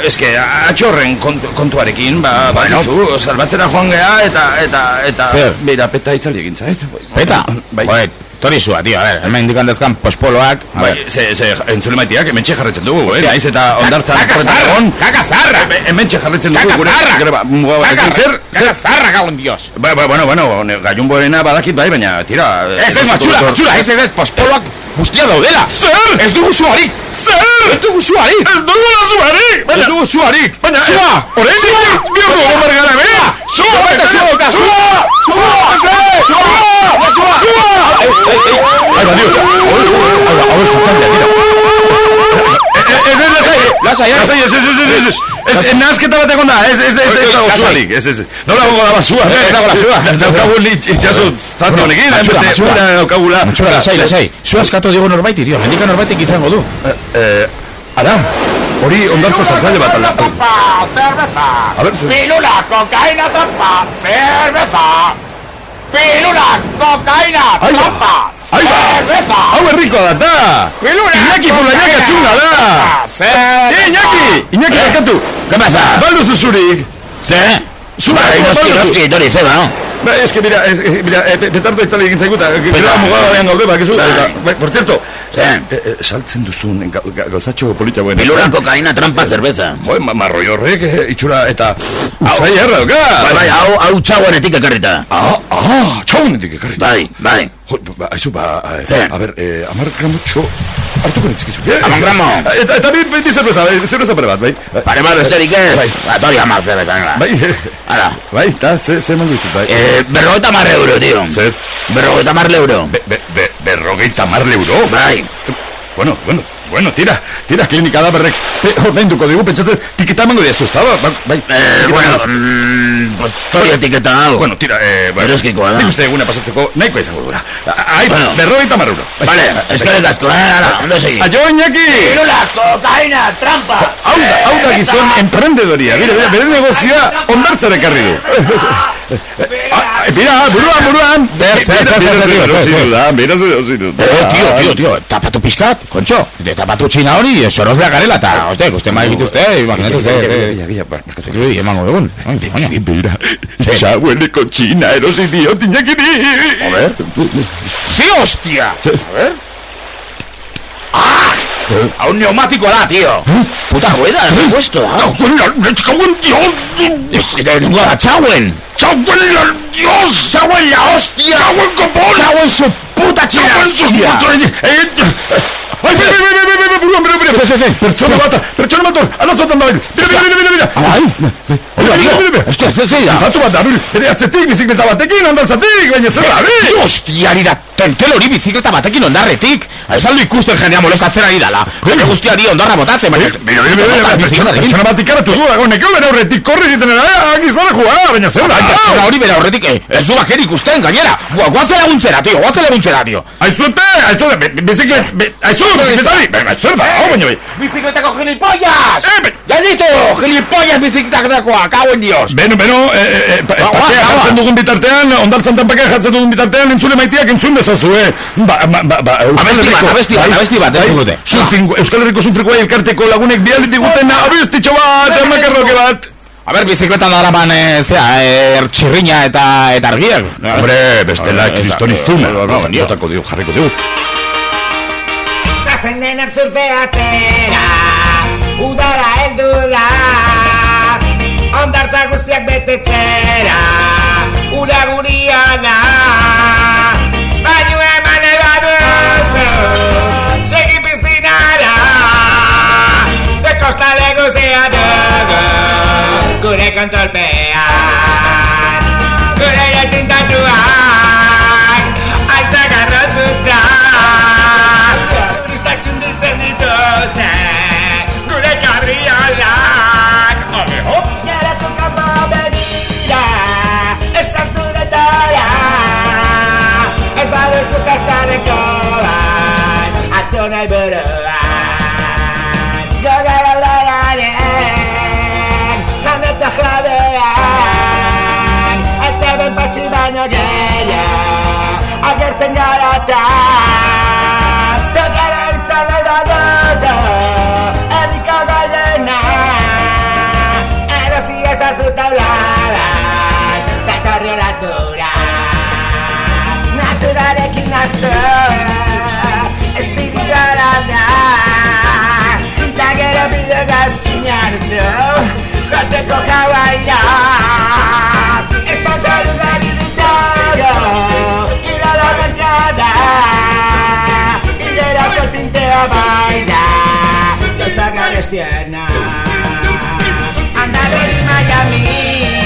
es que atxorren kontu, kontuarekin, ba, ba, Bueno. zu, salbatzera joan geha, eta, eta, eta, Zer? beira, peta itzali egin zait. Peta? Bai. Joder, tori zua, tio, a ver, hemen indikan dezkan pospoloak, Bai, ze, ze, entzule maitiak, hemen jarraitzen dugu, eh? Naiz eta ondartza... Kaka zarra, kaka zarra! Hemen jarraitzen dugu, Kaka gure... zarra! greba, muga batekin. Kaka, Zer, kaka zarra, gaun dios! Ba, ba, bueno, bueno, gallumboena badakit bai, baina, tira... Ez ez, matxura, ez ez, ez, pospoloak guztia daudela! Zer! Ez dugu zuarik! Zer! Ez dugu zuarik! Ez dugu zuarik! Baina... Ez dugu zuarik! Baina... Zua! Horrein! Zua! Bierro gomar gara bera! Zua! Baita zua doka! Zua! Zua! Zua! Zua! Zua! Zua! Zua! Ez, ez, lasai! Lasai? Lasai, ez, ez, ez, ez, ez, ez, ez, nahasketa bat egon da, ez, ez, ez, ez, ez, dago Lasai. zuarik, ez, ez, ez, nola gongo da basua, Ez dago lasua. daukagun itxaso zati honekin, Matxura, matxura. daukagula. Matxura, lasai, lasai. Zu askatu digo norbaiti, tio. Mendika norbaitik izango du. Eh, ara, hori ondartza zartzaile bat alda. cerveza. Pilula, cocaína, trampa, cerveza. Pilula, va. trampa, Ahí va. Hau herriko da, da! Iñaki Zulañaka txunga da! Cerveza. Eh, Iñaki! Iñaki, barkatu! ¿Qué pasa? Balduzu zurik! Ze? Zura, Bai, noski, noski, etorri zeba, no? Ba, es que mira, es, mira, eh, petardo itzali egin zaigu eta gara mugabean gaude, bakizu. Bai. Eta, por cierto, Ze? eh, eh, saltzen duzun ga- ga- gauzatxo polita buen. Pilula, cocaína, trampa, cerveza. Jo, ma, marroi horrek, eh, itxura eta usai erra? Bai, bai, hau, hau txauanetik ekarrita. Ah, ah, txaunetik ekarri. Bai, bai. Aizu, ba, eh, Ze? a ber, eh, amar gramotxo hartuko nitzkizu. Eh? Amar gramo? Eta, eta bi, bi zerbeza, bai, zerbeza pare bat, bai. Pare bat besterik ez? Bai. Ba, tori hamar cerveza, nela. Bai, Hala. bai, eta, ze, ze emango izut, bai. Eh, berrogeita mar euro, tio. Zer? Berrogeita mar euro. Be, be, be, berrogeita mar euro? Bai. Bueno, bueno, bueno, tira, tira klinika da berrek pe, ordainduko digu, pentsatzen, tiketa emango diazu, ez da, ba, bai. Eh, tiketa bueno, mm, pues tori etiketa hau. Bueno, tira, eh, bueno, Eroskikoa da. nik uste eguna pasatzeko nahiko izango dura. Ahí, Bueno. berrogeita mar euro. Bai. Vale, eskerrik asko, eh, ala, ondo segi. Aio, Iñaki! Pilula, cocaína, trampa. Hau da, hau da gizon emprendedoria, bire, bere negozioa ondartzara ekarri du. Ah, Bira, buruan, buruan! Zer, zer, zer, zer, zer, zer, zer, zer. da, bira zu erosi du. Eh, tio, tio, tio, tapatu pizkat, kontxo. De tapatu txina hori, soros behar garela, eta, oste, uste ma egituzte, imaginatu, ze, ze. Gila, gila, barkatu. Ui, emango egun. Oi, coño. Bira, Zer? txabueleko txina erosi diot Iñakiri. A ver. ¡Sí, hostia! A ver. ¡Ah! A un neumático da, tío. Puta rueda, ¿qué he puesto? ah. ¡Cago en Dios! Que tengo a Chawen. ¡Cago en la Dios! ¡Chawen la hostia! ¡Cago en copón! ¡Chawen su puta china! ¡Cago en sus putos! ¡Eh! ¡Ay, mira, mira, mira, mira, mira, buruan, mira, mira! Sí, sí, sí. Pertsona bata, pertsona bat, arazotan dabil! Mira, mira, mira, mira, mira! ¡Ay! Oiga, Mira, mira, mira, tío. mira. Hostia, sí, sí, ya. Batu bat dabil, bere atzetik, bizikleta batekin, andaltzatik, baina zer da, bi! Hostia, ari da, tentel hori bizikleta batekin ondarretik. Ez aldo ikusten jendea molestatzen ari dala. Jende guztiari ondarra botatzen, baina... Mira, mira, mira, mira, pertsona, pertsona bat ikaratu du, dago, neko bere aurretik korri egiten era, eh, agizara jua, baina zer da, Ai, pertsona hori bere aurretik eh, ez du baker ikusten, gainera. Gua, guazen laguntzera, tío, guazen laguntzera, tío. Aizute, aizute, biziklet, be- bizikletari! Baina, zer da, hau baino, bai. Bizikletako gilipollas! Ya ditu, gilipollas bizikletako, kauen dios! Beno, beno, e, e, pa- Ba, pakea ba, ba. jartzen dugun bitartean, ondartzan tan pakea jartzen dugun bitartean, entzule maiteak entzun dezazu, eh? Ba, ba, ba, ba, Abesti bat, abesti bat, abesti bat, bai, entzun dute. Surfing- Euskal Herriko Surfrikoa elkarteko lagunek bialit diguten abestitxo bat, makarroke bat. A ber, bizikletan daraman, eh, zera, eh, txirrina eta, eta argiak. Hombre, bestela, Eh, kriston eh, iztuna. eh, No, dio. botako diu, jarriko diu. Denak zurpeatzera Udara heldu da. Ondartza guztiak betetzera Ura guriana. Baino eman ebaduzu Segi piztinara. Ze kostale guztia dugu Gure kontrolpean Agertzen gara eta Zogara izan edo duzu Eriko goiena Erosi ezazu tauladan Datorri olatura Naturarekin naztu Espirituala da Da gero bide gazkin hartu Joteko jabaia Esponsoru gari ditugu Tintea baida Gauza garestiena. Andalori Miami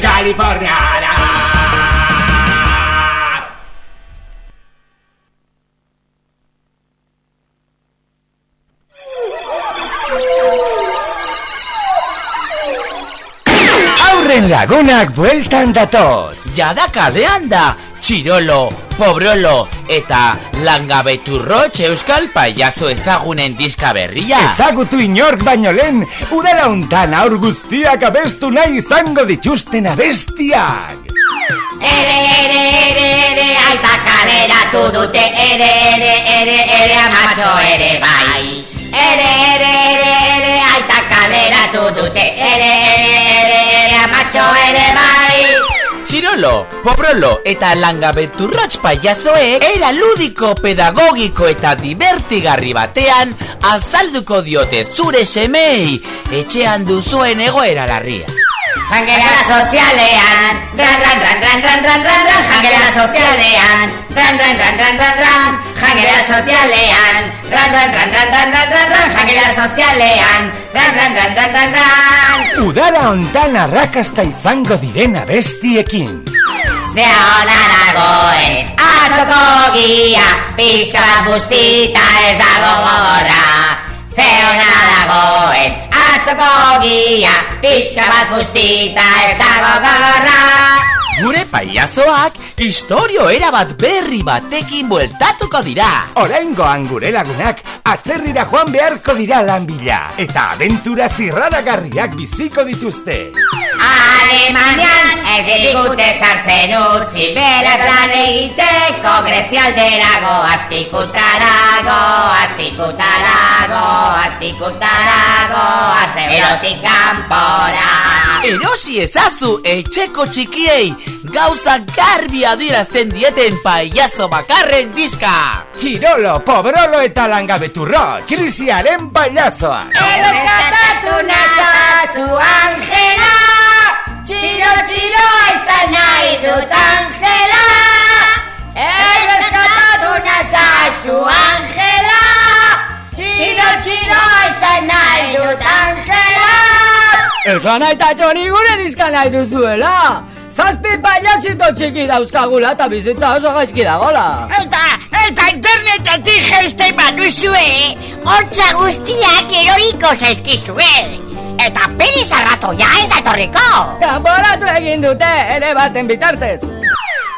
Californiana. Aurren lagunak bueltan datoz. Jada kalean da, Txirolo, Pobrolo eta Langabeturrotx Euskal Paiazo ezagunen diska berria. Ezagutu inork baino lehen, udara untan aur guztiak abestu nahi izango dituzten abestiak. Ere, ere, ere, ere, aita kaleratu dute Ere, ere, ere, ere, amatxo ere bai Ere, ere, ere, ere, aita kaleratu dute Ere, ere, ere, ere, amatxo ere bai Txirolo, Pobrolo eta Langabeturrotx Paiazoek era ludiko, pedagogiko eta divertigarri batean azalduko diote zure semei etxean duzuen egoera larria. Jangela sozialean Ran, ran, ran, ran, ran, ran, ran, ran Jangela sozialean Ran, ran, ran, ran, ran, ran Jangela sozialean Ran, ran, ran, ran, ran, ran, ran, ran Jangela sozialean Ran, ran, ran, ran, ran, ran Udara ontan arrakasta izango diren abestiekin. Zea ona dagoen Atzoko gia Pixka bustita ez dago gogorra Ze ona dagoen Atzoko gia Pixka bat bustita ez dago gogorra Gure paiazoak historio erabat berri batekin bueltatuko dira. Oraingoan gure lagunak atzerrira joan beharko dira lan bila eta abentura zirraragarriak biziko dituzte. Alemanian ez digute sartzen utzi Beraz lan egiteko Grezialderago Azpikutarago, azpikutarago, azpikutarago Azerotik kanpora Erosi ezazu etxeko txikiei gauza garbi adierazten dieten paiazo bakarren diska. Txirolo, pobrolo eta langabeturro, krisiaren paiazoa. Erreskatatu nazazu Angela Txiro, txiro, izan nahi dut Angela Erreskatatu nazazu Angela Txiro, txiro, izan nahi dut Angela Esan eta txoni gure dizka nahi duzuela. Zazpi paiasito txiki dauzkagula eta bizitza oso gaizki dagola. Eta, eta internetetik jeiste manuzue Hortza guztiak eroriko zaizkizue Eta peri zarratu ja ez datorriko Kanporatu egin dute ere baten bitartez.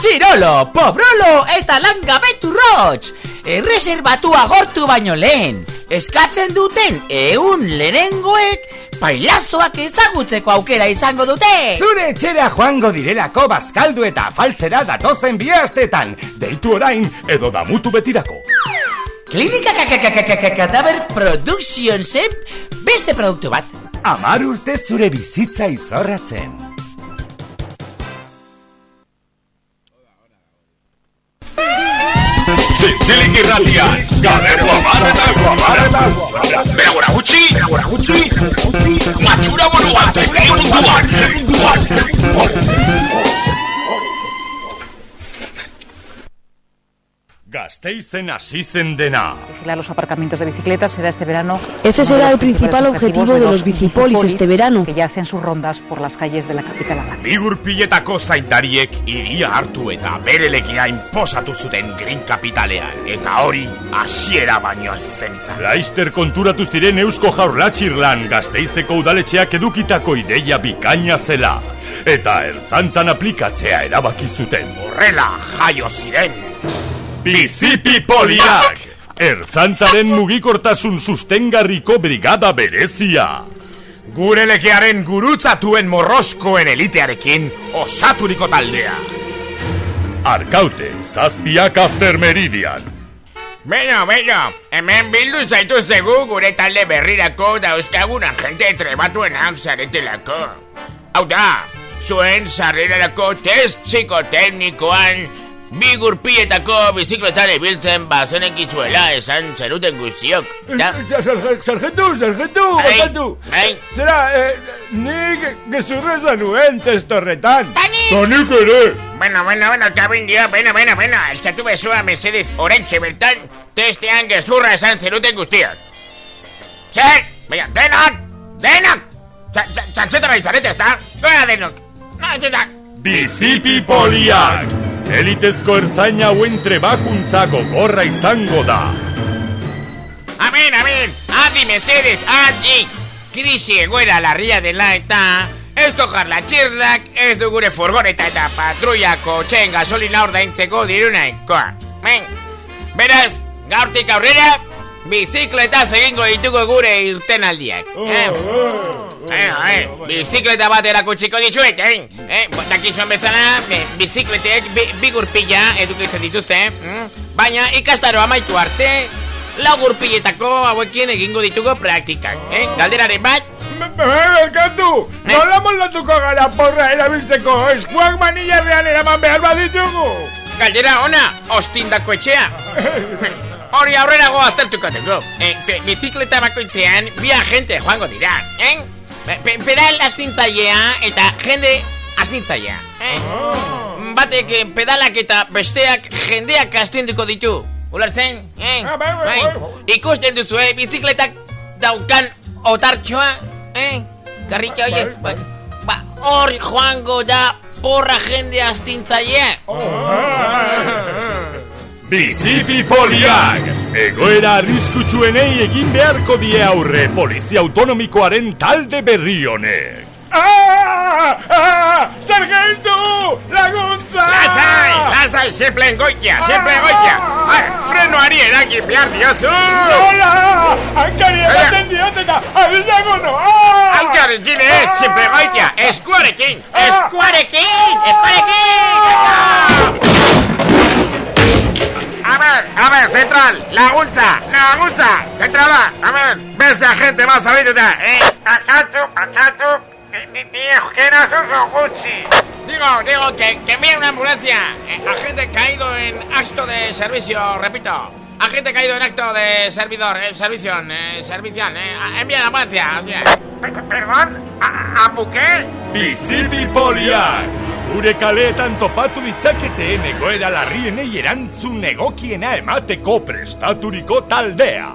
Txirolo, pobrolo eta langabetu rots! Erreserbatu agortu baino lehen, eskatzen duten eun lehenengoek pailazoak ezagutzeko aukera izango dute! Zure etxera joango direlako bazkaldu eta faltzera datozen bi astetan. Deitu orain edo damutu betirako. Klinika Kadaver Productionsen beste produktu bat. Amar urte zure bizitza izorratzen. Zintzilik irratia, amarretan, amarretan. Bera gora gutxi, bera gora gutxi. Matxura bonu arte, munduan. Gasteizen hasi zen dena. Vigilar los aparcamientos de bicicletas será este verano. Ese será el principal objetivo de los bicipolis este verano. Que ya hacen sus rondas por las calles de la capital alavesa. Bigurpiletako zaindariek iria hartu eta bere legia inposatu zuten Green Capitalean. Eta hori, hasiera baino ez zen izan. Laister konturatu ziren Eusko Jaurlatxirlan gazteizeko udaletxeak edukitako ideia bikaina zela. Eta ertzantzan aplikatzea erabaki zuten. Horrela jaio ziren. Bizipi poliak! Ertzantzaren mugikortasun sustengarriko brigada berezia. Gure legearen gurutzatuen morroskoen elitearekin osaturiko taldea. Arkaute, zazpiak after meridian. Beno, beno, hemen bildu zaitu zegu gure talde berrirako dauzkagun agente trebatuenak zaretelako. Hau da, zuen sarrerarako test psikoteknikoan bi gurpietako bizikletan ibiltzen bazenekizuela esan zeruten guztiok. Da? Sargentu, sargentu, sargentu. bai. Zera, eh, nik gezurreza nuen testorretan. Tani! Tanik ere. Bueno, bueno, bueno, kabin dio, beno, beno, beno, altxatu bezua mesedez orentxe bertan, testean gezurra esan zeruten guztiok. Zer, baina, denok, denok, txantzetara izarete, ezta? Goa denok, no, txeta. Bizipi poliak! Elitezko ertzaina hauen trebakuntza gogorra izango da. Amen, amen, adi mesedez, adi. Krisi egoera larria dela eta Eusko jarlatxirrak ez du gure furgoneta eta patruiako txen gasolina ordaintzeko dirunaikoa. Ben, beraz, gaurtik aurrera, bizikletaz egingo ditugu gure irtenaldiak. Eh? Bueno, eh, bizikleta bat erakutsiko dizuet, eh? eh dakizuen bezala, eh, bizikletek bi, bi gurpila edukitzen dituzte, eh? baina ikastaro amaitu arte, lau gurpiletako hauekin egingo ditugu praktikak, eh? Galderaren bat, Elkantu, nola moldatuko gara porra erabiltzeko eskuak manillarrean eraman behar baditugu. Galdera ona, ostindako etxea. Hori aurrerago aztertuko dugu. Eh, ze, bizikleta bakoitzean bi agente joango dira, eh? Pe- pe- Pedal astintzailea eta jende astintzailea, eh? Batek eh, pedalak eta besteak jendeak astinduko ditu. Ulertzen? Eh? Bai. Ikusten duzu, eh? Bizikletak daukan otartxoa, eh? Karrika horiek, bai. Ba, hori joango da porra jende astintzailea. Bizipi poliak! Egoera arriskutsuenei egin beharko die aurre polizia autonomikoaren talde berri honek. Ah! Ah! Sargentu! Laguntza! Lasai, lasai, seplen goitia, seplen goitia. Ah, frenoari eragin behar diozu. Nola! Hankari ematen diot eta abizago noa! Hankarekin ez, seplen goitia, eskuarekin, eskuarekin, eskuarekin. A ver, a ver, central, laguntza, laguntza, zentrala, a ver, beste agente bat zabituta, eh? Akatu, akatu, Tío, que eras un Gucci. Digo, digo, que, que envíen una ambulancia. Eh, agente caído en acto de servicio, repito. Agente caído en acto de servidor, eh, servicio, eh, servicial. Eh. Envíen ambulancia, así es. Perdón, ¿a, a Buquer? Bizipi poliak! Gure kaleetan topatu ditzaketeen egoera larrienei erantzun egokiena emateko prestaturiko taldea.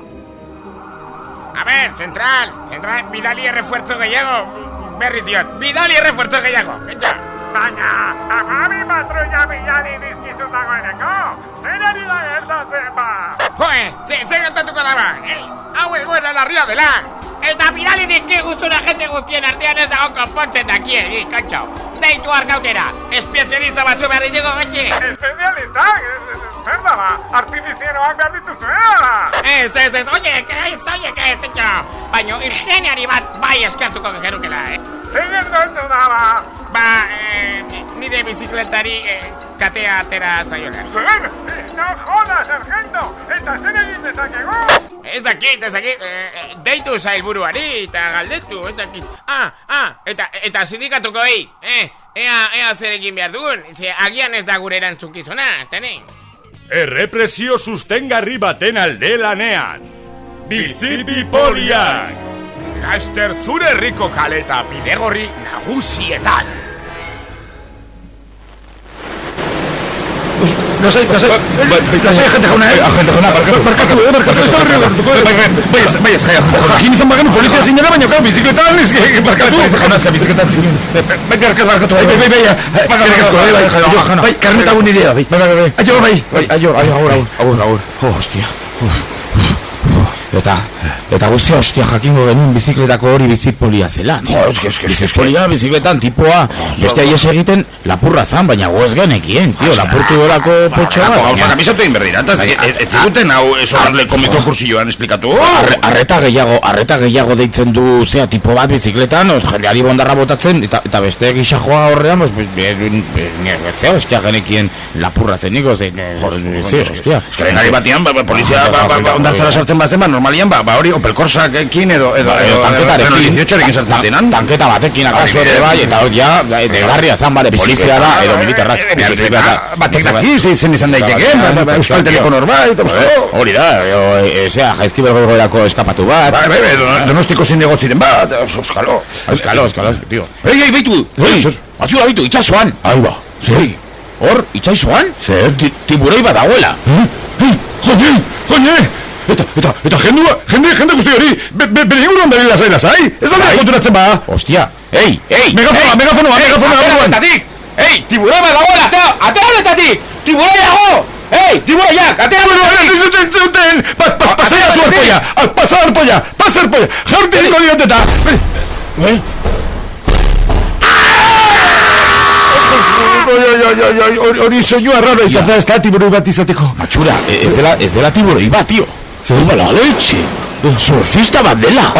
A ver, central, central, bidali refuerzo gehiago. Berriz diot, bidali refuerzo gehiago. Pentsa. Baina, amabi patrulla bilari dizkizu dagoeneko. Zer ari da gertatzen ba? Joe, ze, ze gertatuko da ba. Ei, hau egoera larria dela. Eta bidali dizki guztuna gente guztien artean ez dago konpontzen daki egi, kontxo. Deitu arkautera, espezialista batzu behar diego betxe. Espezialista? Zer da ba? Artifizieroak behar dituzu, eh? Ez, ez, ez, oie, ez, oie, ez, pentsa. Baina ingeniari bat bai eskartuko gerukela, eh? Zer gertatu da ba? Ba, eh, nire bizikletari eh, katea atera zaiola. Zer? No joda, sargento! Eta zer egin dezakegu? Ez dakit, ez dakit, eh, deitu zailburuari eta galdetu, ez dakit. Ah, ah, eta, eta sindikatuko ei, eh, ea, ea zer egin behar dugun, ze agian ez da gure erantzukizuna, tenen. Errepresio sustengarri baten alde lanean. Bizipi poliak! Laster zure herriko kaleta bidegorri nagusietan. No sé, no sé. No sé, agente jauna, eh? Agente jauna, barkatu, barkatu, eh, barkatu, ez da berri barkatuko, eh? Bai, bai, bai, bai, ez jaia, jakin izan bagenu polizia zinera, baina, klar, bizikletan, barkatu. Bai, jauna, ez bizikletan zinen. Bai, barkatu, barkatu, bai, bai, bai, bai, eskerrik asko, bai, bai, bai, karneta gun idea, bai, bai, bai, bai, aio, bai, bai, aio, aio, agur, agur, agur, agur, oh, hostia, Eta, eta guztia, hostia, jakingo genuen bizikletako hori bizipolia zela. Jo, eske, eske. Bizipolia, bizikletan, tipoa, beste aies egiten, lapurra zan, baina goez genekien, tio, lapurtu dolako potxoa. Ba, gauza kamizatu egin berri dira, ez ziguten hau eso darle komiko kursilloan esplikatu. Arre, arreta gehiago, arreta gehiago deitzen du, zea, tipo bat bizikletan, jendeari bondarra botatzen, eta, eta beste gisa joa horrean, pues, be, be, be, be, zea, hostia, genekien lapurra zen niko, ze, ze, hostia. Ez que gari batian, ba, ba, polizia, ba, ba, ba, ondartzara sartzen bazen, ba, normalian, ba, ba, hori Opel Corsaekin edo, edo, edo, tanketarekin, 18 sartzen zenan. tanketa batekin akaso ere bai, eta hori ja, degarria zan, bale, polizia da, edo militarrak. Batek daki, zein izan daiteke, Euskal Teleko norbait, Hori da, ezea, jaizki bergoerako eskapatu bat. Bai, bai, donostiko zinegotziren bat, euskalo. Euskalo, euskalo, tio. Ei, ei, beitu, ei, atxula bitu, itxasuan. Ahí ba, Zer? Hor, itxasuan? Zer? Tiburoi badagoela. Joñe, joñe! Eta, eta, eta jendua, jende, jende guzti hori, be, be, bere inguruan bere lasai, lasai? Ez alda konturatzen ba? Hostia, ei, ei! Megafonoa, megafonoa, megafonoa, Atera buruan. honetatik! Ei, tiburoi badagoela, atera, atera honetatik! Tiburoi dago! Ei, tiburoiak, atera Bueno, honetatik! ez zuten zuten! Pa, pa, pasea zu arpoia! Pasa arpoia! Pasa arpoia! Jaurte diko dioteta! Eh? Hori- soinua raro izan da, ez da tiburoi bat izateko. Matxura, e- ez dela, ez dela tiburoi bat, tio. 怎么了，雷奇？Surfista bat dela.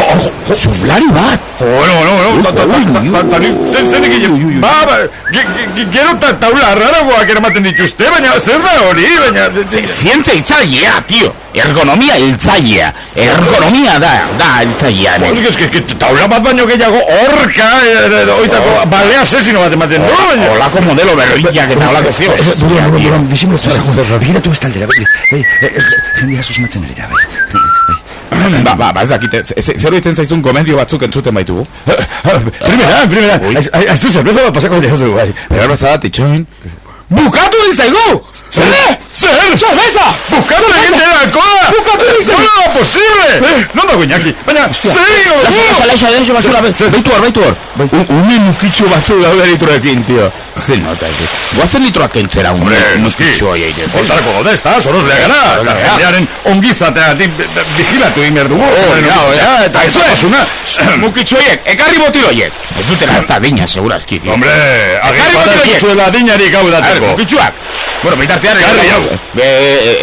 Surflari bat. Bueno, bueno, bueno, ta, ta, ta, ta, ta, ni zen egin, ba, ba, ge- ge- ge- gero ta, taula arraragoak eramaten dituzte, baina zer da hori, baina... Zientza itzailea, tio. Ergonomia iltzailea. Ergonomia da, da iltzailea. Que taula bat baino gehiago horka, edo, oitako, balea asesino bat ematen du, baina... Olako modelo berriak eta olako zio. Buruan, buruan, buruan, disimulu zara, begiratu bestaldera, bai, bai, jendea susmatzen dira, bai. Ba, ba, ba, ez dakite, zer ditzen zaizun gomendio batzuk entzuten baitugu. Primera, primera, aizu zerbeza bat pasako jazu, bai. Egar bezala, titxoin. Bukatu dizaigu! Zer? Zer? Zerbeza! Bukatu egin delakoa! Bukatu dizaigu! Nola posible! Non dago Iñaki? Baina, zer Laso, laso, laso, laso, basura, baitu hor, baitu hor. Une nukitxo batzu daude litroekin, tio. Zer nota, eki. Guazen litroak kentzera, un nukitxo hori egin. Hortarako gode, ez da, soroz gara. Jendearen ongizatea, vigilatu egin behar dugu. Hori da, eta ez duesuna. Nukitxo horiek, ekarri botilo horiek. Ez dutela ez da dina, segurazki. Hombre, Ekarri agin botilo horiek. zuela dinarik hau A ver, dateko. nukitxoak. Bueno, bitartean... Ekarri hau.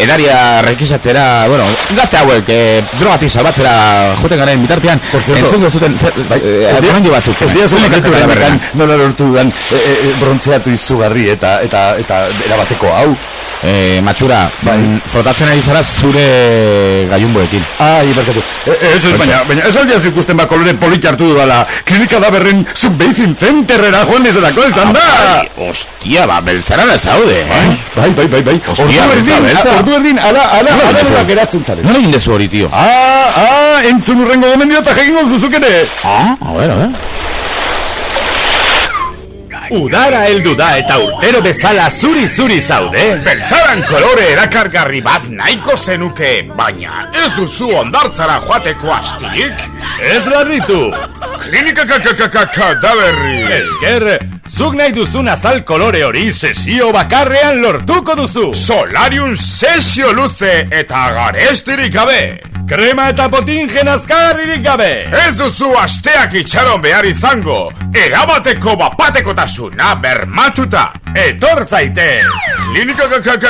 Edaria rekisatzera, bueno, gazte hauek, eh, drogatik salbatzera joten garen bitartean, entzungo zuten, zer, eh, batzuk. Ez dira zuen Bai, kaltu bai, berretan, bai. nola lortu dudan, e, e, brontzeatu izugarri eta, eta, eta erabateko hau. Eh, matxura, bai. frotatzen ari zara zure gaiunboekin. Ai, barkatu. E, ez ez, baina, baina, ez aldeaz ikusten ba kolore polit hartu dudala. Klinika da berren Sunbasin Centerrera joan izanako izan da. Bai, Ostia, ba, beltzara da zaude, eh? Bai, bai, bai, bai. Ostia, Ordu beltza, erdin, beltza. ordu erdin, ala, ala, ala, ala, geratzen zaren. Nola egin dezu hori, tio? Ah, ah, entzun urrengo gomendio eta jegingo zuzuk ere. Ah, a ver, a ver. Udara heldu da eta urtero bezala zuri-zuri zaude. Beltzaran kolore erakargarri bat nahiko zenuke, baina ez duzu ondartzara joateko astirik? Ez larritu. Klinika kadaberri. Esker, zuk nahi duzun azal kolore hori sesio bakarrean lortuko duzu. Solarium sesio luze eta garestirik gabe. Krema eta potingen azkarririk gabe. Ez duzu asteak itxaron behar izango, erabateko bapatekotasuna bermatuta. Etor zaitez. Klinika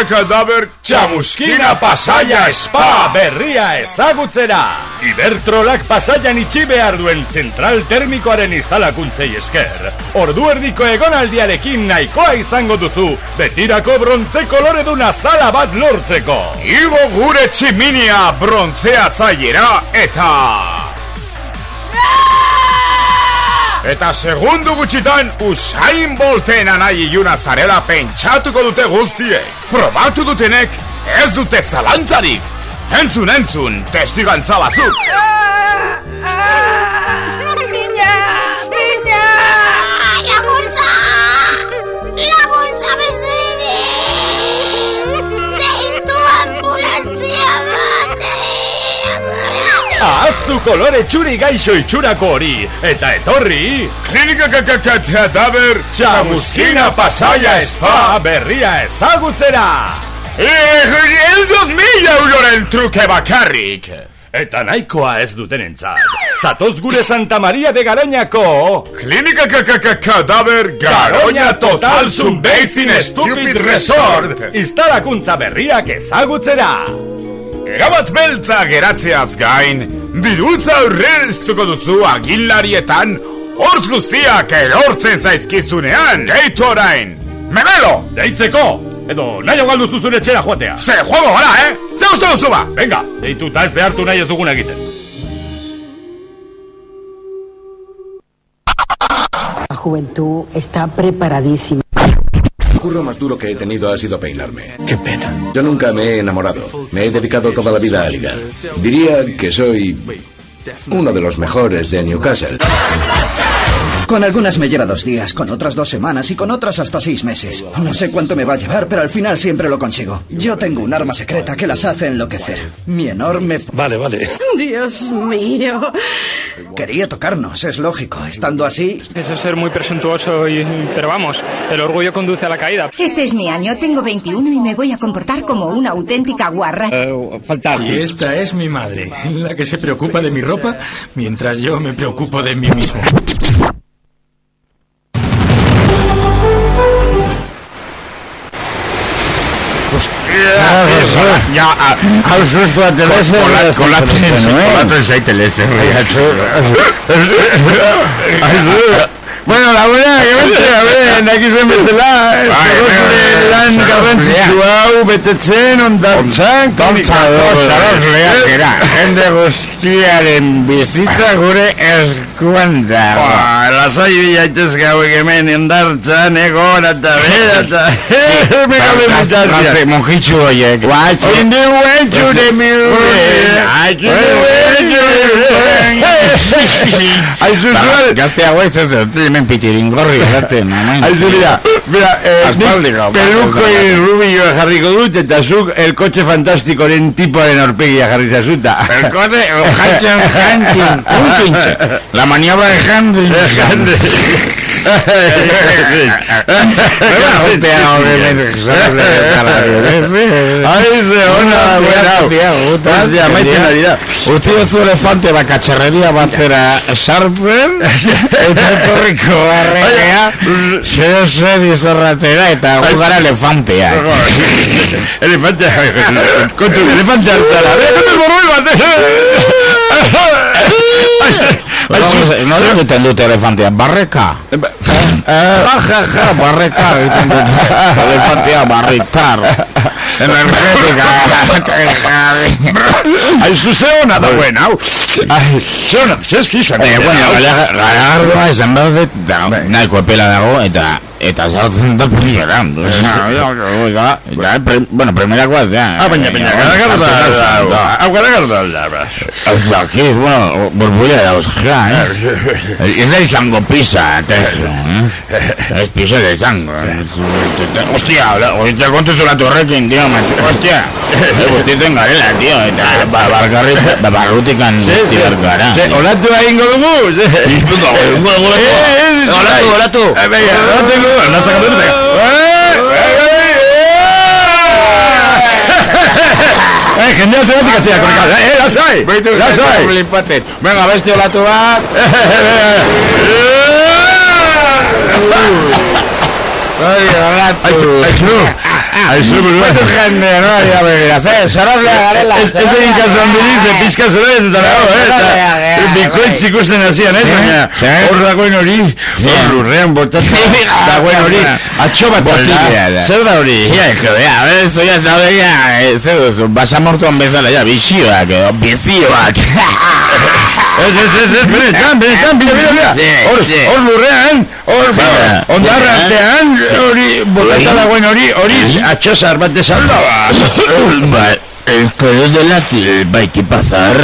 kadaber Txamuskina pasaia spa berria ezagutzera. Ibertrolak pasaian itxi behar duen zentral termikoaren instalakuntzei esker. Ordu erdiko egonaldiarekin nahikoa izango duzu, betirako brontze kolore duna zala bat lortzeko. Igo gure tximinia brontzeatzailera eta... Eta segundu gutxitan Usain Bolten anai iluna zarela pentsatuko dute guztiek. Probatu dutenek ez dute zalantzarik. Entzun, entzun, testigantza batzuk. Kolore txuri gaixo itxurako hori, eta etorri... Klinika kadaber Txamuskina pasaia spa berria ezagutzera! Ez dut mila euroren truke bakarrik. Eta nahikoa ez dutenentzat. Zatoz gure Santa Maria de Garoñako... Klinika kadaber Garoña Total Sunbasin Stupid Resort! Instalakuntza berriak ezagutzera! Erabat beltza geratzeaz gain, dirutza aurreztuko duzu agilarietan, hortz guztiak erortzen zaizkizunean, deitu orain! Memelo! Deitzeko! Edo nahi galdu zuzure etxera joatea! Ze juego gara, eh? Ze uste duzu ba? Venga, deitu eta ez behartu nahi ez duguna egiten. La juventud está preparadísima. El curro más duro que he tenido ha sido peinarme. Qué pena. Yo nunca me he enamorado. Me he dedicado toda la vida a ligar. Diría que soy uno de los mejores de Newcastle. Con algunas me lleva dos días, con otras dos semanas y con otras hasta seis meses. No sé cuánto me va a llevar, pero al final siempre lo consigo. Yo tengo un arma secreta que las hace enloquecer. Mi enorme... Vale, vale. Dios mío. Quería tocarnos, es lógico. Estando así... Eso es ser muy presuntuoso y... Pero vamos, el orgullo conduce a la caída. Este es mi año, tengo 21 y me voy a comportar como una auténtica guarra. Y esta es mi madre, la que se preocupa de mi ropa mientras yo me preocupo de mí mismo. Ja, hau sustu atelese Kolatzen, kolatzen zaitelese. Bueno, la buena, que bete, a ver, aquí zuen bezala, zure lan garrantzitsu hau, betetzen, ondartzan, Zarosleak era, jende guztiaren bizitza gure eskuan dago. Lasai bilaitezke hauek hemen ondartzan, egon, eta bera, eta... Gazte horiek. Watching the way to the music, watching the way to the Aizu zuel, Gazte hauek ez hemen eh, Aspaldiko, nik peluko ba, y rubio jarriko dut, eta zuk el kotxe fantastikoren tipoaren aurpegia jarri zazuta. El cote, el Hanchen Hanchen Hunkinche. La maniobra de Hanchen. Ai, ze ona, buena. Hostia, maitzen ari da. Utzi zu elefante bakatxerreria batera sartzen, eta etorriko barrenea, zer zer izorratera, eta gu gara elefantea. Elefante, kontu, elefante altzara. Elefante borroi bat. No egiten dute elefantea, barreka. Ja, ja, ja, barreka egiten. Elefantea barritar. Energetika. Aizu ze hona dagoen, hau. Ai, ze hona, ze fisa. Eh, bueno, garagardoa esan behar dut, da, nahiko epela dago, eta eta sartzen da primera. Eta, pre- bueno, primerakoa ez da. Ah, baina, baina, garagardo da, hau garagardo da, Ba, que, bueno, burbuila da, ostra, eh? Ez da izango pizza, eta eso, eh? Ez pizza da izango. Hostia, hostia, kontestu latu horrekin, tío, macho, hostia. Bustitzen garela, tío, eta ba, bargarri, ba, barrutikan tirar gara. Ze, olatu egingo dugu, ze. Egingo dugu, Eh, eh, Olatu, olatu. Eh, venga, olatu natzak dut, Eh, jendea zeratik atzea, korrekal, eh, lasai, lasai. Flipatzen. Venga, beste olatu bat. Ai, olatu. Aizu, aizu. Aizu, burua. Batu jende, no, ya begira, ze, sorozlea garela. Ez ez egin kasu handirik, ze pizka zure ez eta nago, eh? Sorozlea, Eta gea. bikoitz ikusten hasian, eh? Baina, hor dagoen hori, hor lurrean botatzen, dagoen hori, atxo bat Botila da. Zer da hori? Ja, hijo, ya, ez, ya, zaude, ya, eh, zer duzu, basamortuan bezala, ya, bizioak, edo, bizioak. Ez, ez, ez, ez, benetan, benetan, bila, bila, bila. Sí, Hor, hor lurrean, hor, ba, ondarra artean, hori, botata dagoen hori, hori, atxo zahar bat desalda, Ba, ez que dela, bai, ki pasar,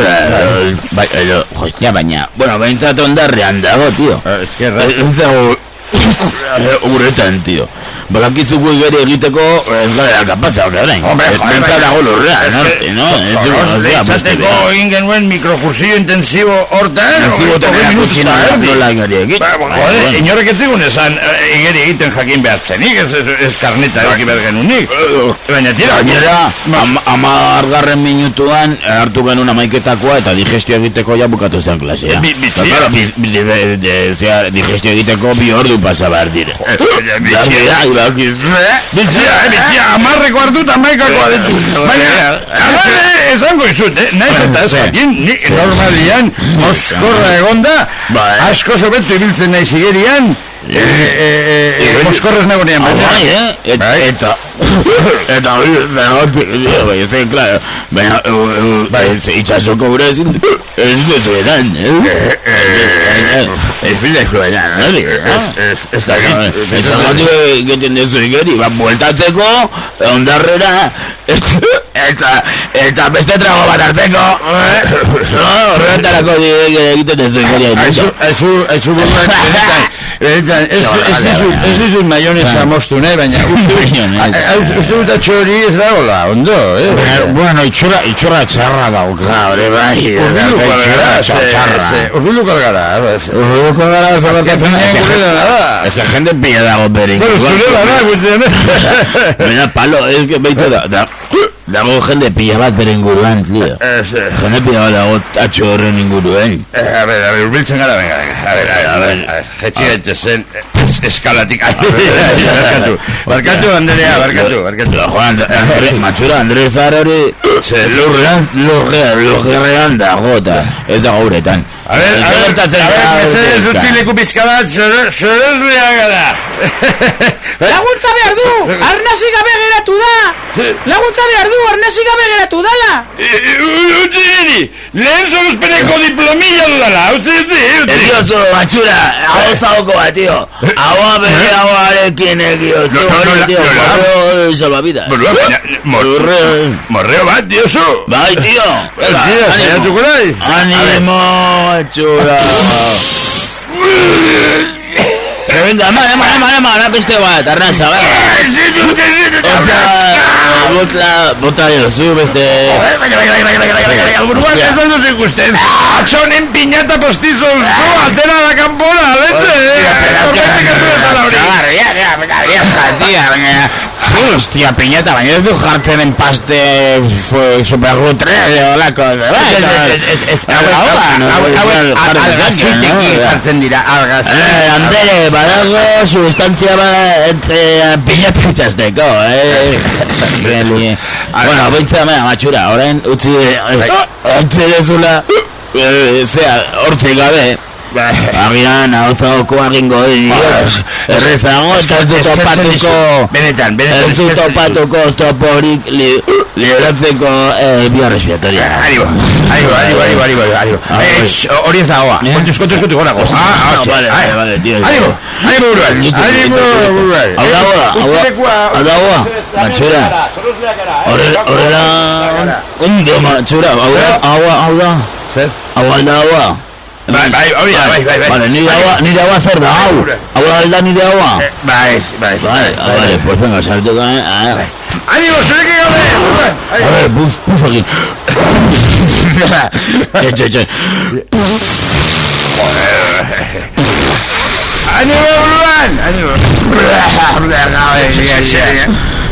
bai, edo, hostia, baina, bueno, behintzat ondarrean dago, tío. Ez que, Ez dago, uretan, tío. Bakakizuko igeri egiteko, ez gara kapasa, orain. Hombre, joder, baina- dago lurrean, que, norte, no? Ez dugu, beha. egin genuen mikrokursillo intensibo hortan, tenera minutu kutxina nola igeri egit. Ba, joder, bueno. inorrek ez zigun esan eh, igeri egiten jakin behar zenik, ez, ez, karneta eduki behar genunik. Baina, tira, Gainera, am, amargarren minutuan eh, hartu genuen amaiketakoa eta digestio egiteko ja bukatu zen klasea. Ba, digestio egiteko bi ordu pasa behar dire. Bizia. Bitxia, eh, bitxia, amarreko hartu eta amaikakoa ditu. Baina, amarre, esango izut, eh, nahiz eta ez jakin, ni normalian, moskorra egonda, asko zobetu ibiltzen nahi zigerian, eh, eh, eh, moskorrez nagonean, Bai, baina, eh? Et, eta, eta hori zegoetik, bai, ez claro, baina, bai, itxasoko gure ezin, ez duzu edan, eh? Ez fila ez edan, hori, ez, ez da, ez da, egiten duzu igeri, ba, bueltatzeko, ondarrera, eta, eta beste trago bat hartzeko, no, horretarako egiten igeri, Aizu, aizu, aizu buruan, benetan, ez, ez dizut, ez dizut maionesa moztu nahi, baina uste, a- a- uste dut atxo hori ez dagoela, ondo, eh? Bueno, itxura, itxura txarra dauka, hori bai. Urbiluko gara, Itxura txarra. urbiluko gara, ez. Urbiluko gara, zabaltatzen Azken finean gure lana da. Ez que jende pila dago berin. Bueno, zure lana, guztien. Baina palo, ez que beite da, da, dago jende pila bat beren guruan, tío. Ez, eh, Jende pila bat dago atxo horren inguruen. eh, a ver, a ver, urbiltzen gara, venga, venga, a ver, a ver, a ver, a ver, jetxi gaitezen, es, eskalatik, barkatu, barkatu, Anderea, barkatu, barkatu. Andre, matxura, Andre Zahar hori, lurrean, lurrean, lurrean dago, eta ez dago uretan. A ver, a ver, Gertatzen a ver, da, mesedez urtezka. utzileku pizka bat, zorozlea gara. Laguntza behar du! Arnasi gabe geratu da! Laguntza behar du! Arnasi gabe geratu dala! Utzi niri, lehen sorospeneko diplomilla dudala, utzi, utzi, Ez utzi. diozu, matxura, hau zauko bat, tío. Haua bere hauarekin egiozu, No, no, hori, no. gorro salvavidas. Morreo bat, diozu. Bai, tío. Venga, Tira, ánimo. saiatuko naiz. Ánimo, matxura. Que venga, ama, ama, ama, ama, ama, beste bat, arnasa, venga. Bota, bota, bota diozu, beste... Baina, baina, baina, baina, baina, baina, baina, buruan ez dut ikusten. Atxonen piñata postizo zu, atera da kanpora, lete, eh? Horretik ez du esan hori. Garria, ja, venga, vieja, tía, Hostia, piñata, baina ez du jartzen en paste fue superrutre, holako, jartzen dira, algaz. Eh, Andere, badago sustantzia bat eh, piñata itxasteko, eh? Bueno, beintza, mea, matxura, orain utzi, eh, utzi dezula, eh, zea, hortzik gabe, Agian, hau zaoko agingo dios Errezago eta ez topatuko Benetan, benetan Ez dut topatuko toporik li- Libratzeko eh, Bia respiratoria Arriba, arriba, arriba, arriba, arriba, arriba. Eh, sh- hori ez da hoa. Kontuz, kontuz, kontuz, gora, goz. Ah, ah, No, vale, vale, vale, tío. Arriba, arriba, buruan. Arriba, buruan. Hau da hoa, hau da Hau da hoa Matxura Horrela Ondo matxura. Hau da, hau da, hau da? Hau da, hau da Bai, bai, hori da, bai, bai, bai. Vale, nire haua, nire haua zer da, hau Hau da, alda nire haua Bai, bai. Vale, vale, pues venga, salto con Arriba, zurekin gabe, buruan. A ver, aquí. Che, che, che. Arriba, buruan. Gabe, ya,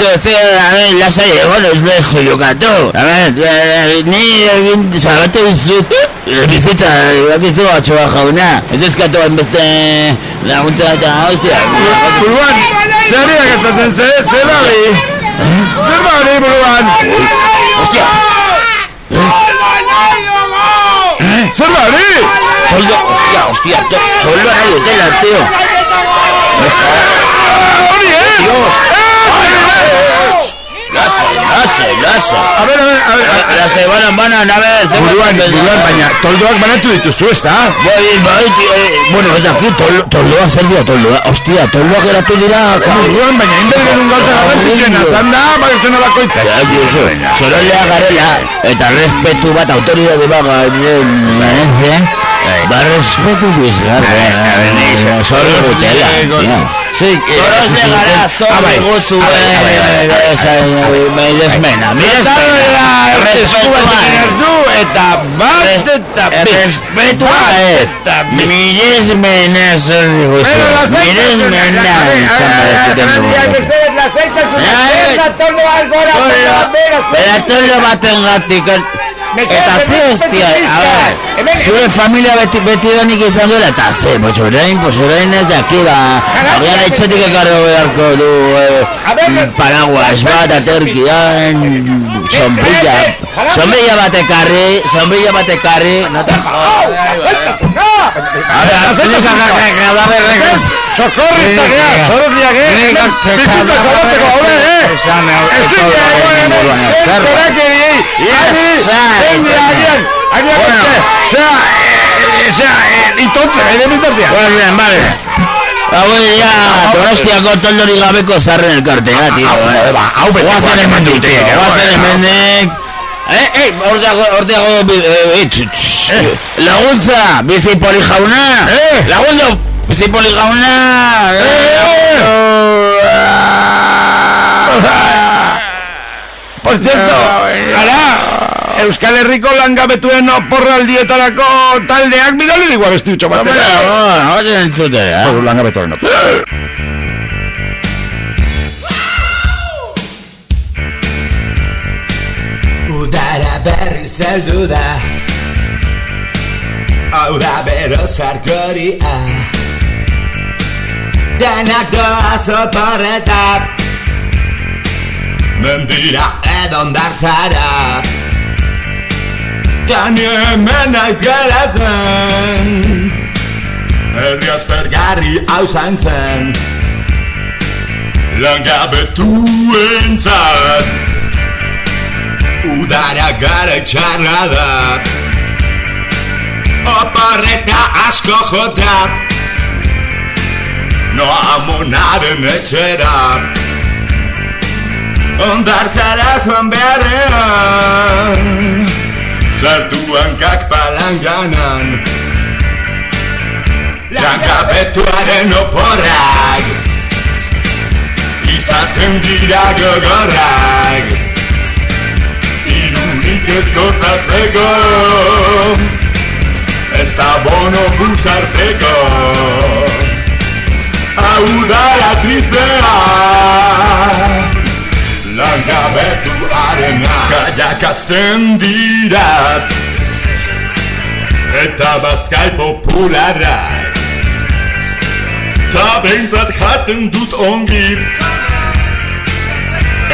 Ver, lasai egon ez leho jokatu. Eh, ni zabatu dizut, bizitza, bakizu atxoa jauna. Ez eskatu beste laguntza eta hostia. Buruan, zer gertatzen, zer, zer ari? Zer da hori, buruan? Hostia. Zer da hori? Hostia, hostia, nahi dutela, tío. Hori, eh? Dios. Lasai, lasai, lasai. A ver, a ver, a ver. Lasai, banan, banan, a ver. Buruan, buruan, baina, toldoak banatu dituzu, ez da? Bai, bai, bueno, ez dakit, tol- toldoa zer dira, toldoa, hostia, toldoak geratu dira... Buruan, baina, inbergen un gauza garrantzitsuena, zanda, bai, zena bako Zorolea garela, eta respetu bat, autoridade baga, eh? Ba, respetu bizgar, zorro gutela, tío. Sí, Zoros de gara, zorro gutu, me desmena, mi respetua eta bat eta respetua ez, mi desmena zorro gutu, mi desmena Era todo baten gatik Eta ze hostia, a ver. Zure familia beti, beti donik izan duela Eta ze, pues orain, pues orain ez daki ba Agian etxetik ekarro beharko du eh, Paraguas bat, aterkian Sombrilla Sombrilla bat ekarri, sombrilla bat ekarri No te A ver, Socorrista gea, zorriak, eh? Bizitza zabateko, hau eh? Ezin gehiagoen, zerrak edi, adi, zendi agian, agian, zera, zera, itontzen, ere bitartia. Bueno, bien, vale. Hau ya, donostiako toldori gabeko zarren elkartea, tío. Hau bete, guazen emendik, guazen emendik. Eh, eh, ordeago, ordeago, eh, eh, laguntza, bizi poli jauna, eh, laguntza, bizi poli jauna, Por cierto, ara, Euskal Herriko langabetuen oporraldietarako taldeak bidali digu abesti utxo bat. Hori entzute, eh? Hori langabetuen Udara berri zeldu da Hau da bero sarkoria Denak doa zoporreta Mendira edon dartzara Gani hemen naiz geratzen Herri aspergarri hau zantzen Langabetuen zat Udara gara txarra da Oporreta asko jota Noa amonaren etxera Ondartzara joan beharrean. Sartu hankak palanganan Langabetuaren oporrak. Izaten dira gogorrak. Irunik ez gozatzeko. Ez da bono busartzeko Hau dara tristea Langabetu arena. Gaiak azten dira. Eta bazkai popularra. Ta behintzat jaten dut ongi.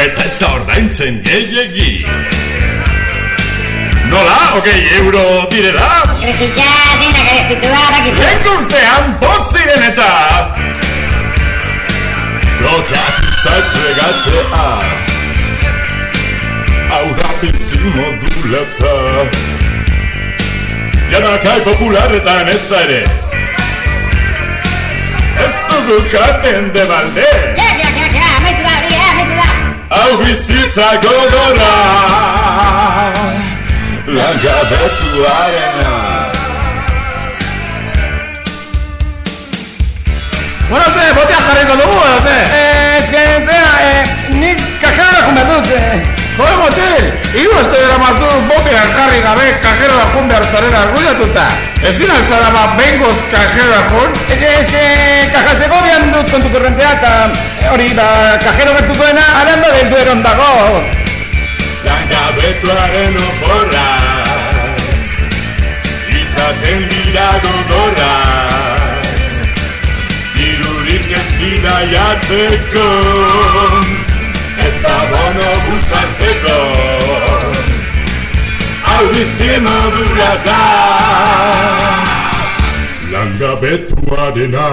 Eta ez da ordaintzen gehiegi. Nola, okei, euro direla? Krisika, dina garestitua, bakizu. Lehen urtean bost ziren eta. Lokak izait regatzea Hau da bizi modulatza Janakai popularetan ez da ere Ez dugu jaten de balde Ja, ja, ja, ja, amaitu da, hori, amaitu da. Hau bizitza gogorra Langabetuarena Bueno, ze, botea jarriko dugu, edo ze? Eh, ez eh, nik behar dut, eh. Joder, motil, hiru este dira mazu botea jarri gabe kajera da jun behar zarela argudiatuta. Ezin alzara ba, bengoz kajera jun? Ez que, ez que, kaja segobian dut kontu korrentea, eta eh, hori, ba, kajero gertukoena, aranda del dueron dago. Langabetuaren oporra Izaten dira gogorra Dirurik ez bidaiatzeko Ez da bono busartzeko Hau bizi modura da Langabetuarena